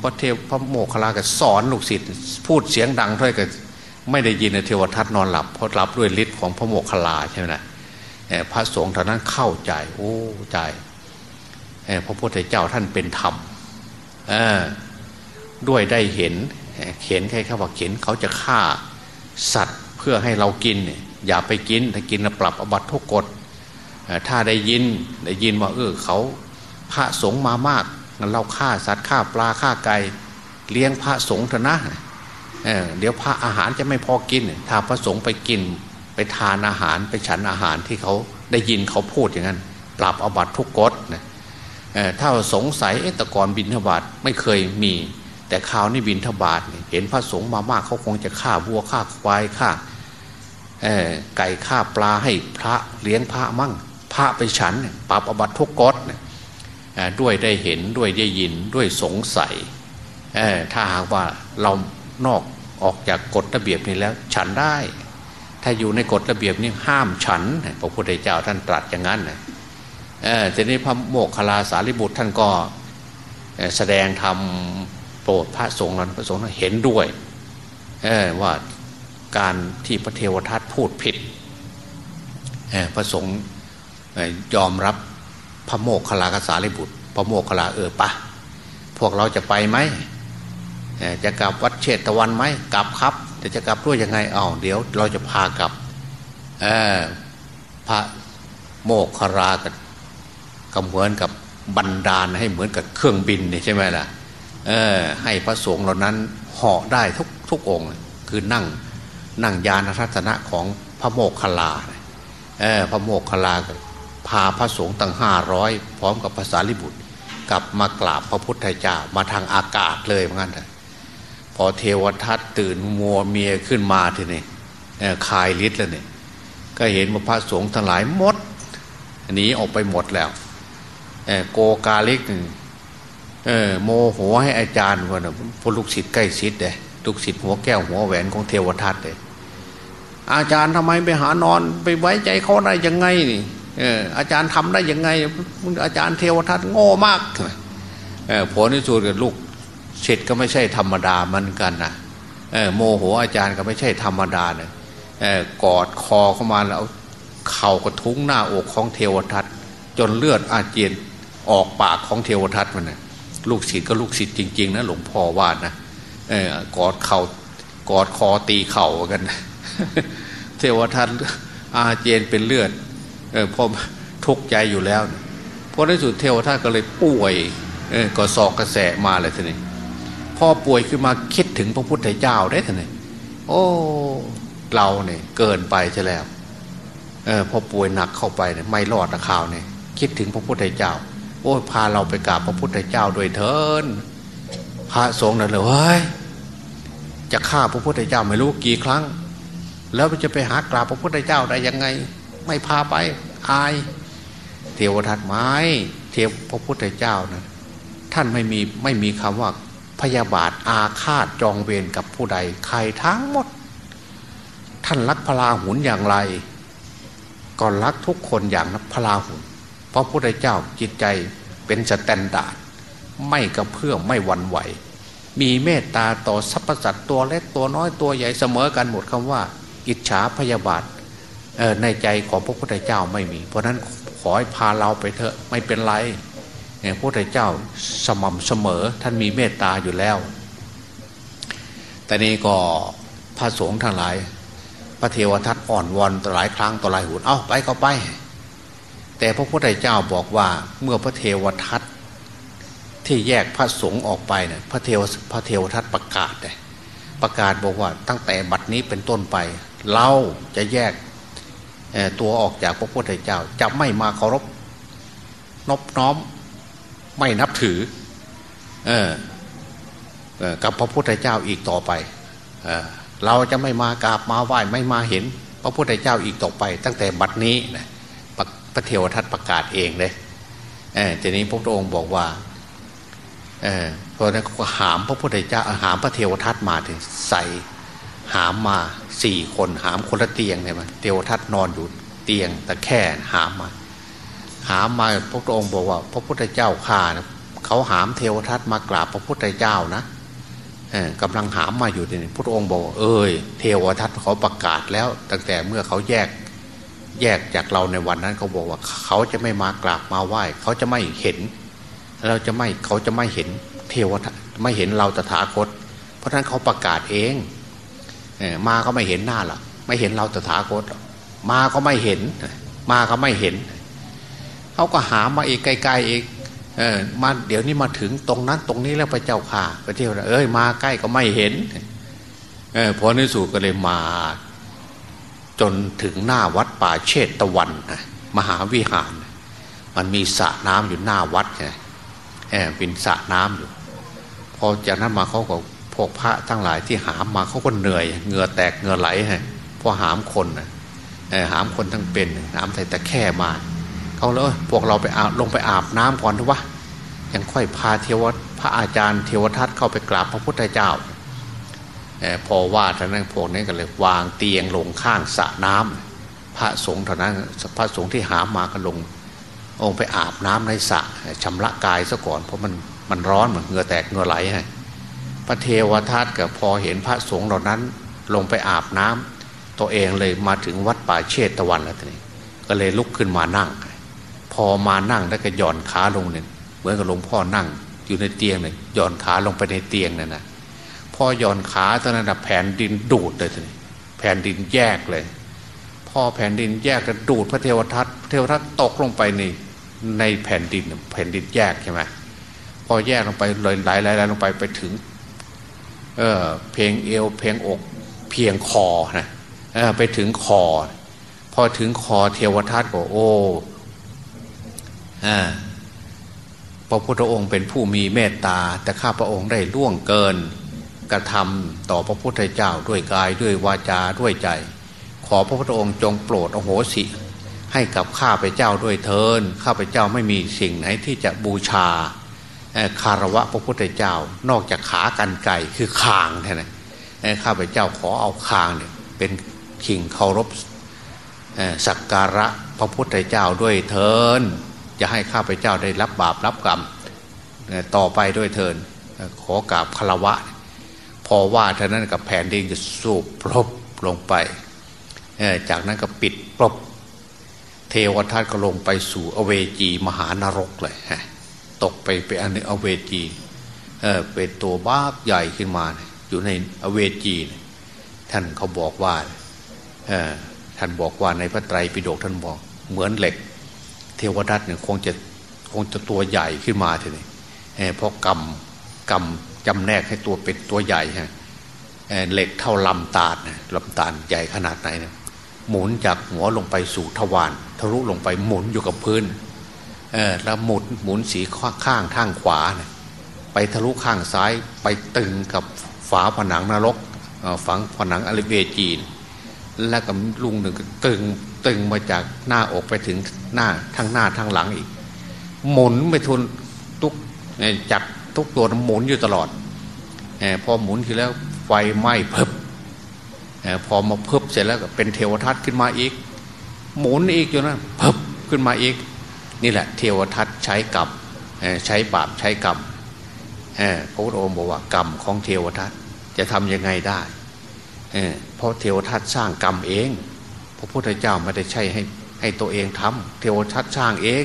พระเทวพระโมคคลาก็สอนลูกศิษย์พูดเสียงดังด้วยก็ไม่ได้ยินเทวทัตนอนหลับเพราะหลับด้วยฤทธิ์ของพระโมคคลาใช่ไหมนะพระสงฆ์ท่านั้นเข้าใจ โอ้ใจพระพุทธเจ้าท่านเป็นธรรมด้วยได้เห็นเข็นใครเขาบอกเข็นเขาจะฆ่าสัตว์เพื่อให้เรากิน อย่าไปกิน ถ้ากินปรับอบัตทุกกฎถ้าได้ยินได้ยินว่าเออเขาพระสงฆ์มามากงั้นเราฆ่าสัตว์ฆ่าปลาฆ่าไก่เลี้ยงพระสงฆ์เถอะนะเเดี๋ยวพระอาหารจะไม่พอกิน ถ้าพระสงฆ์ไปกินไปทานอาหารไปฉันอาหารที่เขาได้ยินเขาพูดอย่างนั้น ปรับอบัตทุกกฎนะถ้าสงสัยเอตะกรบินทบาทไม่เคยมี แต่ข่าวนี่บินทบาทเห็นพระสงฆ์มามากเขาคงจะฆ่าวัวฆ่าควายฆ่า ไก่ฆ่าปลาให้พระเลี้ยงพระมั่ง พระไปฉันปรับอบัตทุกกฎด้วยได้เห็นด้วยได้ยินด้วยสงสัยถ้าหากว่าเรานอกออกจากกฎระเบียบนี้แล้วฉันได้ ถ้าอยู่ในกฎระเบียบนี้ห้ามฉันพระพุทธเจ้าท่านตรัสอย่างนั้นนะทีนี้พระโมกขลาสารีบุตรท่านก็แสดงธรรมโปรดพระสงฆ์นั้นพระสงฆ์เห็นด้วยว่าการที่พระเทวทัต พูดผิดพระสงฆ์ยอมรับพระโมกขลากษาลิบุตร พระโมกขลาเออปะพวกเราจะไปไหมจะกลับวัดเชตวันไหมกลับครับแต่จะกลับด้วยยังไงอ๋อเดี๋ยวเราจะพากลับพระโมกขลากับก็เหมือนกับบันดาลให้เหมือนกับเครื่องบินนี่ใช่ไหมล่ะให้พระสงฆ์เหล่านั้นเหาะได้ทุกทุกองคือนั่ง นั่งยานทัศนะของพระโมกขลาเออพระโมกขลาพาพระสงฆ์ตั้งห้าร้อยพร้อมกับภาษาลิบุตรกลับมากราบพระพุทธเจ้ามาทางอากาศเลยเหมือนกันพอเทวทัตตื่นมัวเมียขึ้นมาทีนี้คายฤทธิ์แล้วเนี่ยก็เห็นว่าพระสงฆ์ทั้งหลายหมดหนีออกไปหมดแล้วโกกาลิกโมโหให้อาจารย์วันพลูกศิษย์ใกล้ศิษย์เลยลูกศิษย์หัวแก้วหัวแหวนของเทวทัตเลย อาจารย์ทำไมไปหานอน ไปไว้ใจเขาได้ยังไงนี่เอออาจารย์ทำได้ยังไง อาจารย์เทวทัตโง่มากเออผลที่สุดกับลูกศิษย์ก็ไม่ใช่ธรรมดามือนกันนะเออโมโหอาจารย์ก็ไม่ใช่ธรรมดาเนี่ยเออกอดคอเข้ามาแล้วเข่ากระทุ้งหน้าอกของเทวทัตจนเลือดอาเจียนออกปากของเทวทัตมันนะลูกศิษย์ก็ลูกศิษย์จริง ๆ นะหลวงพ่อว่านะเออกอดเขา่ากอดคอตีเข่ากัน เทวทัตอาเจียนเป็นเลือดเออพอทุกข์ใจอยู่แล้วพอในสุดเทวทัตก็เลยป่วยเออก็สอกกระแสมาเลยทีนี้พ่อป่วยขึ้นมาคิดถึงพระพุทธเจ้าได้ทีนี้โอ้เราเนี่ยเกินไปใช่แล้วเออพอป่วยหนักเข้าไปเนี่ยไม่รอดนะข่าวเนี่ยคิดถึงพระพุทธเจ้า โอ้พาเราไปกราบพระพุทธเจ้าด้วยเถินพระสงฆ์นั่นเลยเฮ้ยจะฆ่าพระพุทธเจ้าไม่รู้กี่ครั้ง แล้วจะไปหากราบพระพุทธเจ้าได้ยังไง ไม่พาไปอาย เทวทัตไม้เทวพระพุทธเจ้านะท่านไม่มีไม่มีคำว่าพยาบาทอาฆาตจองเวรกับผู้ใด ใครทั้งหมด ท่านรักพลาหุนอย่างไรก็รักทุกคนอย่างกับพระราหุลเพราะพระพุทธเจ้าจิตใจเป็น standard ไม่กระเพื่อมไม่หวั่นไหว มีเมตตาต่อสรรพสัตว์ตัวเล็กตัวน้อยตัวใหญ่เสมอกันหมดคำว่า อิจฉาพยาบาทในใจของพระพุทธเจ้าไม่มี เพราะนั้นขอให้พาเราไปเถอะไม่เป็นไรพระพุทธเจ้าสม่ำเสมอท่านมีเมตตาอยู่แล้ว แต่นี้ก็พระสงฆ์ทั้งหลาย พระเทวทัตอ่อนวอนต่อหลายครั้งต่อหลายหุนเอาไปก็ไป แต่พระพุทธเจ้าบอกว่าเมื่อพระเทวทัตที่แยกพระสงฆ์ออกไปเนี่ยพระเทวพระเทวทัตประกาศเลยประกาศบอกว่าตั้งแต่บัดนี้เป็นต้นไป เราจะแยกตัวออกจากพระพุทธเจ้า จะไม่มาเคารพนบน้อมไม่นับถือเออกับพระพุทธเจ้าอีกต่อไปเเราจะไม่มากราบมาไหว้ไม่มาเห็น พระพุทธเจ้าอีกต่อไป ตั้งแต่บัดนี้นะพระเทวทัตประกาศเองเลยเออทีนี้พระองค์บอกว่าเออเพราะนั้นก็หามพระพุทธเจ้าหามพระเทวทัตมาถึงใส่ หามมาสี่คนหามคนละเตียงเลยมันเทวทัตนอนอยู่เตียงแต่แค่หามมา หามมาพระองค์บอกว่า พระพุทธเจ้าข่านะเขาหามเทวทัตมากราบพระพุทธเจ้านะกำลังหามมาอยู่นี่พระองค์บอกเอ้ยเทวทัตเขาประกาศแล้ว ตั้งแต่เมื่อเขาแยกแยกจากเราในวันนั้นเขาบอกว่า เขาจะไม่มากราบมาไหว้เขาจะไม่เห็น เราจะไม่เขาจะไม่เห็นเทวทัตไม่เห็นเราตถาคต เพราะฉะนั้นเขาประกาศเอง มาก็ไม่เห็นหน้าหรอกไม่เห็นเราตถาคตมาก็ไม่เห็น มาก็ไม่เห็นเขาก็หามาอีกไกลๆอีกเออมาเดี๋ยวนี้มาถึงตรงนั้นตรงนี้แล้วพระเจ้าข่าไปเที่ยวเอ้ยมาใกล้ก็ไม่เห็นเออพอในสุดก็เลยมา จนถึงหน้าวัดป่าเชตตะวันมหาวิหาร มันมีสระน้ำอยู่หน้าวัดไงเออเป็นสระน้ำอยู่ พอจากนั้นมาเขาก็ วกพระทั้งหลายที่หามมาเขาก็เหนื่อยเหงื่อแตกเหงื่อไหลฮะพอหามคนหามคนทั้งเป็นหามใส่ตะแค่มาเขาเลยพวกเราไปอาบลงไปอาบน้ำก่อนทุกวะยังค่อยพาเทวพระอาจารย์เทวทัตเข้าไปกราบพระพุทธเจ้าพอว่าท่านั้นพวกนี้ก็เลยวางเตียงลงข้างสระน้ำพระสงฆ์เท่านั้นพระสงฆ์ที่หามมาก็ลง องค์ไปอาบน้ำในสระชำระกายซะก่อนเพราะมันมันร้อนเหมือนเหงื่อแตกเหงื่อไหลฮะ ระเทวทัตก็พอเห็นพระสงฆ์เหล่านั้นลงไปอาบน้ำตัวเองเลยมาถึงวัดป่าเชตตะวันแล้วทีนี้ก็เลยลุกขึ้นมานั่ง พอมานั่งแล้วก็หย่อนขาลงเนี่ยเหมือนกับหลวงพ่อนั่ง อยู่ในเตียงเลยย่อนขาลงไปในเตียงเนั่นนะพอย่อนขาตอนนั้นแผ่นดินดูดเลยทีนี้แผ่นดินแยกเลย พอแผ่นดินแยกก็ดูดพระเทวทัตเทวทัตตกลงไปในในแผ่นดินแผ่นดินแยกใช่ไหมพอแยกลงไปเลยไหลไหลลลงไปไปถึง เออเพลงเอวเพลงอกเพียงคอนะไปถึงคอ พอถึงคอเทวทัตก็โอ้อ่าพระพุทธองค์เป็นผู้มีเมตตา แต่ข้าพระองค์ได้ล่วงเกินกระทำต่อพระพุทธเจ้าด้วยกายด้วยวาจาด้วยใจ ขอพระพุทธองค์จงโปรดโอโหสิ ให้กับข้าพเจ้าด้วยเทินข้าพเจ้าไม่มีสิ่งไหนที่จะบูชา คารวะพระพุทธเจ้านอกจากขากันไก่คือคางแท่นั้นข้าพเจ้าขอเอาคางเนี่ยเป็นขิงเคารพสักการะพระพุทธเจ้าด้วยเทินจะให้ข้าพเจ้าได้รับบาปรับกรรมต่อไปด้วยเทินขอกราบคารวะ พอว่าเท่านั้นกับแผ่นดินจะสูบพรบลงไป จากนั้นก็ปิดปรบเทวทัตก็ลงไปสู่อเวจีมหานรกเลย ตกไปไปอันนี้อเวจีเออเป็นตัวบ้าใหญ่ขึ้นมาอยู่ในอเวจีท่านเขาบอกว่าเออท่านบอกว่าในพระไตรปิฎกท่านบอกเหมือนเหล็ก เทวทัตเนี่ยคงจะคงจะตัวใหญ่ขึ้นมาทีนี้เพราะกรรมกรรมจำแนกให้ตัวเป็นตัวใหญ่ฮะเหล็กเท่าลำตาลลำตาลใหญ่ขนาดไหนเนี่ยหมุนจากหัวลงไปสู่ทวารทะลุลงไปหมุนอยู่กับพื้น แล้วหมุนหมุนสีข้างข้างขวาเนี่ยไปทะลุข้างซ้ายไปตึงกับฝาผนังนรกฝังผนังอลิเวจีน แล้วก็ลุงหนึ่งตึงตึงมาจากหน้าอกไปถึงหน้าทั้งหน้าทั้งหลังอีก หมุนไปทุนทุกจักทุกตัวหมุนอยู่ตลอดอพอหมุนทีแล้วไฟไหม้เพิบอพอมาเพิบเสร็จแล้วก็เป็นเทวทัตขึ้นมาอีก หมุนอีกอยู่นะเพิบขึ้นมาอีก นี่แหละเทวทัตใช้กรรมใช้บาปใช้กรรมพระพุทธองค์บอกว่ากรรมของเทวทัตจะทำยังไงได้เพราะเทวทัตสร้างกรรมเอง พระพุทธเจ้าไม่ได้ใช่ให้ให้ตัวเองทำเทวทัตสร้างเอง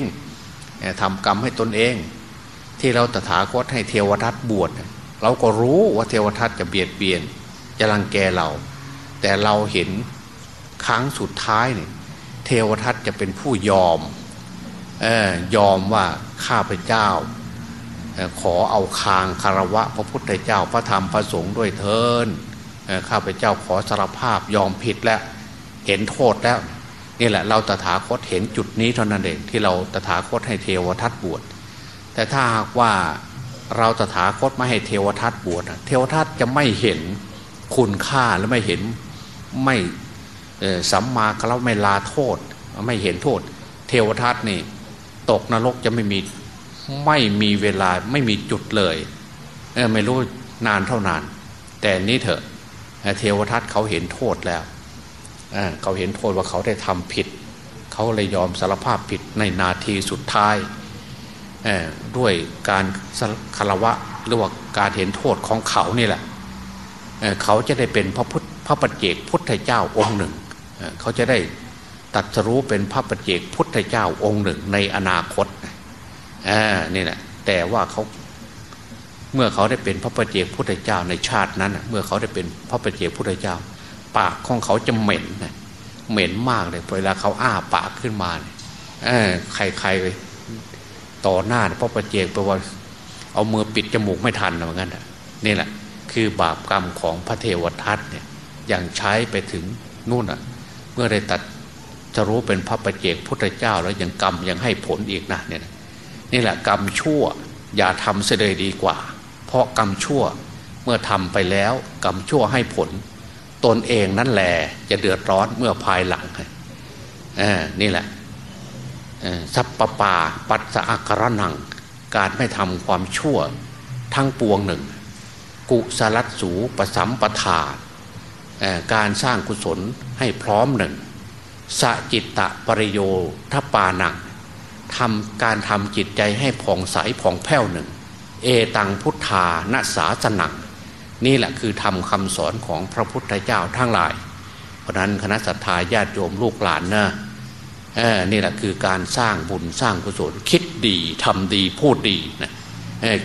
ทำกรรมให้ตนเอง ที่เราตถาคตให้เทวทัตบวชเราก็รู้ว่าเทวทัตจะเบียดเบียนจะรังแกเรา แต่เราเห็นครั้งสุดท้ายเนี่ยเทวทัตจะเป็นผู้ยอม ยอมว่าข้าพเจ้า ขอเอาคางคารวะพระพุทธเจ้าพระธรรมพระสงฆ์ด้วยเทินข้าพเจ้าขอสารภาพยอมผิดแล้วเห็นโทษแล้วนี่แหละเราตถาคตเห็นจุดนี้เท่านั้นเองที่เราตถาคตให้เทวทัตบวชแต่ถ้าหากว่าเราตถาคตไม่ให้เทวทัตบวชเทวทัตจะไม่เห็นคุณค่าและไม่เห็นไม่สัมมาคารวะไม่ลาโทษ ไม่เห็นโทษ เทวทัตนี่ ตกนรกจะไม่มีไม่มีเวลาไม่มีจุดเลยเไม่รู้นานเท่านาน แต่นี้เถอะเทวทัตเขาเห็นโทษแล้วเขาเห็นโทษว่าเขาได้ทำผิด เขาเลยยอมสารภาพผิดในนาทีสุดท้ายด้วยการคารวะหรือว่าการเห็นโทษของเขานี่แหละเเขาจะได้เป็นพระพุทธพระปัจเจกพุทธเจ้าองค์หนึ่งเเขาจะได้ ตัดรู้เป็นพระปัจเจกพุทธเจ้าองค์หนึ่งในอนาคตอนี่แหละแต่ว่าเขาเมื่อเขาได้เป็นพระปัจเจกพุทธเจ้าในชาตินั้นเมื่อเขาได้เป็นพระปัจเจกพุทธเจ้า ปากของเขาจะเหม็นนะเหม็นมากเลยเวลาเขาอ้าปากขึ้นมาเนี่ยใครใครต่อหน้าพระประเจกไปว่าเอามือปิดจมูกไม่ทันเหมือนกันนี่แหละคือบาปกรรมของพระเทวทัตเนี่ยยังใช้ไปถึงนู่นอะ เมื่อได้ตัด จะรู้เป็นพระประเจกพุทธเจ้า แล้วยังกรรมยังให้ผลอีกนะเนี่ยนี่แหละกรรมชั่วอย่าทำเสียเลยดีกว่า เพราะกรรมชั่วเมื่อทำไปแล้ว กรรมชั่วให้ผล ตนเองนั่นแหละจะเดือดร้อนเมื่อภายหลังนี่แหละสัพปปาปัสสะอักรนัง การไม่ทำความชั่วทั้งปวงหนึ่ง กุสลัดสูปสัมปทาการสร้างกุศลให้พร้อมหนึ่ง สจิตตะปริโยทปานังทำการทำจิตใจให้ผ่องใสผ่องแผ้วหนึ่ง เอตังพุทธาณสาสนัง นี่แหละคือทำคำสอนของพระพุทธเจ้าทั้งหลาย เพราะนั้นคณะสัตยาญาติโยมลูกหลานนะนี่แหละคือการสร้างบุญสร้างกุศลคิดดีทำดีพูดดีนะ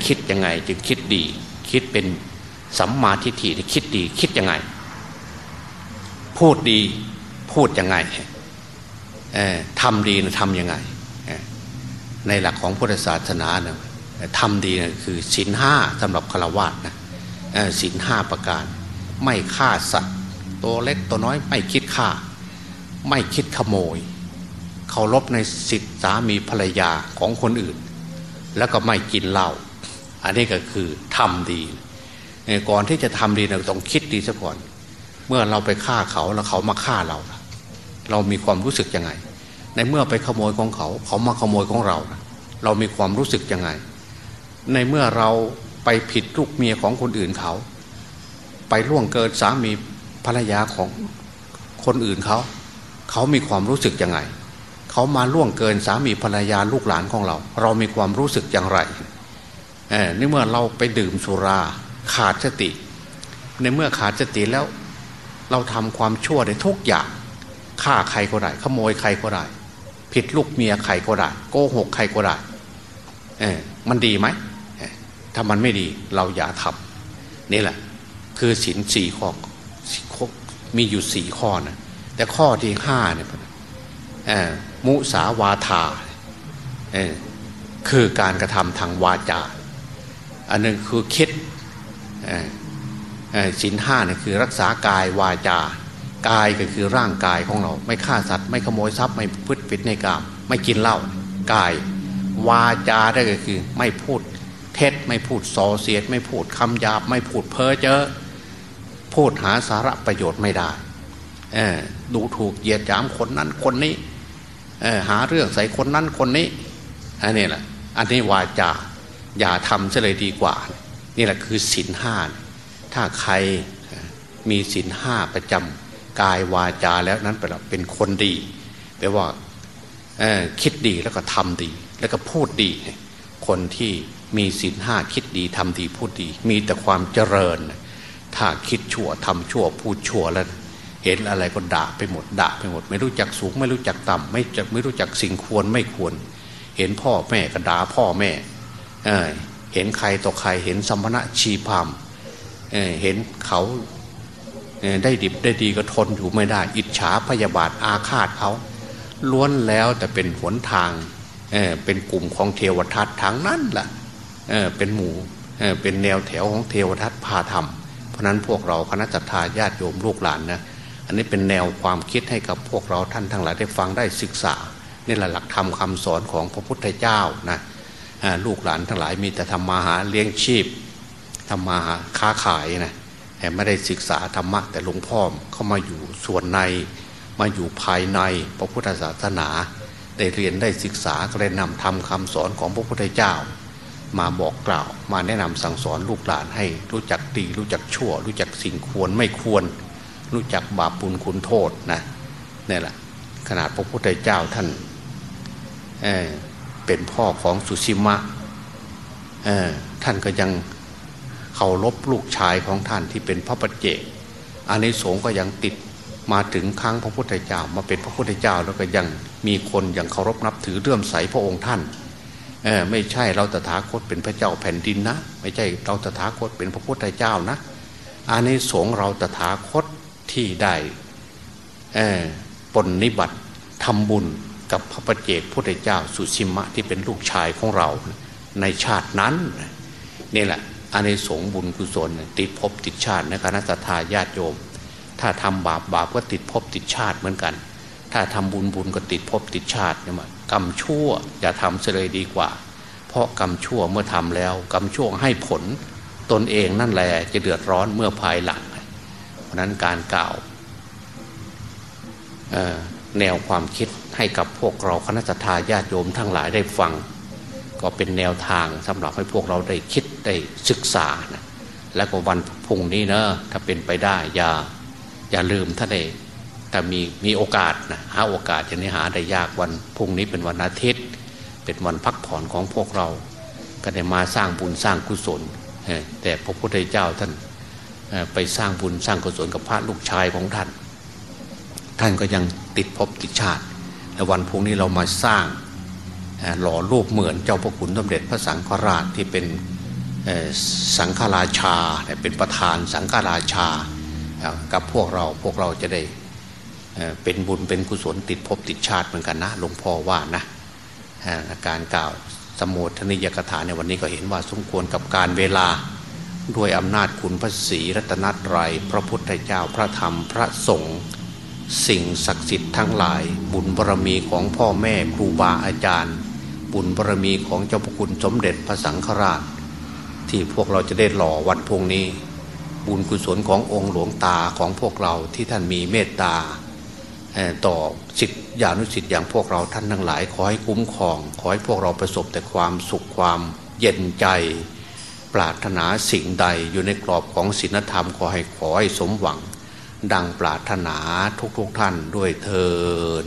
คิดยังไงจึงคิดดี คิดเป็นสัมมาทิฏฐิคิดดีคิดยังไง พูดดีพูดยังไง ทำดีนะทำยังไง ในหลักของพุทธศาสนานะทำดีนะคือศีลห้าสำหรับฆราวาสนะศีลห้าประการ ไม่ฆ่าสัตว์ ตัวเล็กตัวน้อยไม่คิดฆ่า ไม่คิดขโมยเคารพในสิทธิสามีภรรยาของคนอื่น แล้วก็ไม่กินเหล้าอันนี้ก็คือทำดีก่อนที่จะทำดีเราต้องคิดดีซะก่อน เมื่อเราไปฆ่าเขาแล้วเขามาฆ่าเรา เรามีความรู้สึกยังไง ในเมื่อไปขโมยของเขา เขามาขโมยของเรา เรามีความรู้สึกยังไง ในเมื่อเราไปผิดลูกเมียของคนอื่นเขา ไปล่วงเกินสามีภรรยาของคนอื่นเขา เขามีความรู้สึกยังไง เขามาล่วงเกินสามีภรรยาลูกหลานของเรา เรามีความรู้สึกอย่างไรเออในเมื่อเราไปดื่มสุราขาดสติ ในเมื่อขาดสติแล้ว เราทำความชั่วในทุกอย่าง ฆ่าใครก็ได้ ขโมยใครก็ได้ ผิดลูกเมียใครก็ได้ โกหกใครก็ได้เออมันดีไหมถ้ามันไม่ดีเราอย่าทำนี่แหละ คือสินสี่ข้อมีอยู่สี่ข้อนะแต่ข้อที่ห้าเนี่ยมุสาวาทาคือการกระทำทางวาจา อันนึงคือคิดสินห้าเนี่ยคือรักษากายวาจา กายก็คือร่างกายของเรา ไม่ฆ่าสัตว์ไม่ขโมยทรัพย์ไม่พูดปิดในกาม ไม่กินเหล้ากาย วาจาได้ก็คือ ไม่พูดเท็จไม่พูดส่อเสียด ไม่พูดคำหยาบ ไม่พูดเพ้อเจ้อพูดหาสาระประโยชน์ไม่ได้ดูถูกเหยียดหยามคนนั้นคนนี้หาเรื่องใส่คนนั้นคนนี้อันนี้แหละอันนี้วาจาอย่าทำซะเลยดีกว่า นี่แหละคือศีลห้าถ้าใครมีศีลห้าประจำ กายวาจาแล้วนั้นเป็นคนดีแปลว่าคิดดีแล้วก็ทำดี แล้วก็พูดดี คนที่มีศีลห้าคิดดีทำดีพูดดี มีแต่ความเจริญ ถ้าคิดชั่วทำชั่วพูดชั่วแล้ว เห็นอะไรก็ด่าไปหมดด่าไปหมด ไม่รู้จักสูง ไม่รู้จักต่ำไม่จะไม่รู้จักสิ่งควรไม่ควร เห็นพ่อแม่ก็ด่าพ่อแม่เเห็นใครต่อใครเห็นสัมภะชีพามเเห็นเขา ได้ดิบได้ดีก็ทนอยู่ไม่ได้ อิจฉาพยาบาทอาฆาตเขาล้วนแล้วแต่เป็นหนทางเเป็นกลุ่มของเทวทัตทางนั้นแหละเเป็นหมู่เเป็นแนวแถวของเทวทัตพาธรรม เพราะนั้นพวกเราคณะจัตตาญาติโยมลูกหลานนะอันนี้เป็นแนวความคิดให้กับพวกเราท่านทั้งหลายได้ฟังได้ศึกษานี่แหละหลักธรรมคาสอนของพระพุทธเจ้านะลูกหลานทั้งหลายมีแต่ทำมาหาเลี้ยงชีพทำมาหาค้าขายนะ ไม่ได้ศึกษาธรรมะ แต่หลวงพ่อเข้ามาอยู่ส่วนในมาอยู่ภายในพระพุทธศาสนา ได้เรียนได้ศึกษาก็เลยนำทำคำสอนของพระพุทธเจ้า มาบอกกล่าว มาแนะนำสั่งสอนลูกหลานให้รู้จักดีรู้จักชั่ว รู้จักสิ่งควรไม่ควร รู้จักบาปบุญคุณโทษนะนี่แหละขนาดพระพุทธเจ้าท่านเเป็นพ่อของสุชิมะท่านก็ยัง เคารพลูกชายของท่านที่เป็นพระปัจเจกอันนี้สงก็ยังติดมาถึงครั้งพระพุทธเจ้ามาเป็นพระพุทธเจ้าแล้วก็ยังมีคนยังเคารพนับถือเลื่อมใสพระองค์ท่านเออไม่ใช่เราตถาคตเป็นพระเจ้าแผ่นดินนะ ไม่ใช่เราตถาคตเป็นพระพุทธเจ้านะอันนี้สงเราตถาคตที่ได้ปนนิบัติทำบุญกับพระปัจเจกพุทธเจ้าสุชิมะที่เป็นลูกชายของเราในชาตินั้นนี่แหละ อันในสงบุญกุศลติดภพติดชาติในคณะสัตยาญาติโยม ถ้าทำบาปบาปก็ติดภพติดชาติเหมือนกัน ถ้าทำบุญบุญก็ติดภพติดชาติเนี่ยมากรรมชั่วอย่าทำเสเลยดีกว่า เพราะกรรมชั่วเมื่อทำแล้วกรรมชั่วให้ผลตนเองนั่นแหละจะเดือดร้อนเมื่อภายหลังเพราะนั้นการกล่าวแนวความคิดให้กับพวกเราคณะสัตยาญาติโยมทั้งหลายได้ฟัง ก็เป็นแนวทางสำหรับให้พวกเราได้คิดได้ศึกษานะแล้วก็วันพุ่งนี้นะถ้าเป็นไปได้อย่าอย่าลืมท่านเองแต่มีมีโอกาสนะหาโอกาสจะนี้หาได้ยากวันพุ่งนี้เป็นวันอาทิตย์ เป็นวันพักผ่อนของพวกเรา ก็ได้มาสร้างบุญสร้างกุศล แต่พระพุทธเจ้าท่านไปสร้างบุญสร้างกุศลกับพระลูกชายของท่าน ท่านก็ยังติดภพติดชาติแต่วันพุ่งนี้เรามาสร้าง หล่อรูปเหมือนเจ้าพระคุณสมเด็จพระสังฆราชที่เป็นสังฆราชาเป็นประธานสังฆราชากับพวกเราพวกเราจะได้เป็นบุญเป็นกุศลติดภพติดชาติเหมือนกันนะหลวงพ่อว่านะการกล่าวสมุทนิยกถาในวันนี้ก็เห็นว่าสมควรกับการเวลาด้วยอำนาจคุณพระศรีรัตนตรัยพระพุทธเจ้าพระธรรมพระสงฆ์สิ่งศักดิ์สิทธิ์ทั้งหลายบุญบารมีของพ่อแม่ครูบาอาจารย์ บุญบารมีของเจ้าพระคุณสมเด็จพระสังฆราช ที่พวกเราจะได้หล่อวัดพงนี้ บุญกุศลขององค์หลวงตาของพวกเราที่ท่านมีเมตตาต่อสิทธิญาณุสิทธิ์อย่างพวกเราท่านทั้งหลาย ขอให้คุ้มครอง ขอให้พวกเราประสบแต่ความสุขความเย็นใจ ปรารถนาสิ่งใดอยู่ในกรอบของศีลธรรมขอให้ขอให้สมหวัง ดังปรารถนาทุกๆทท่านด้วยเทอ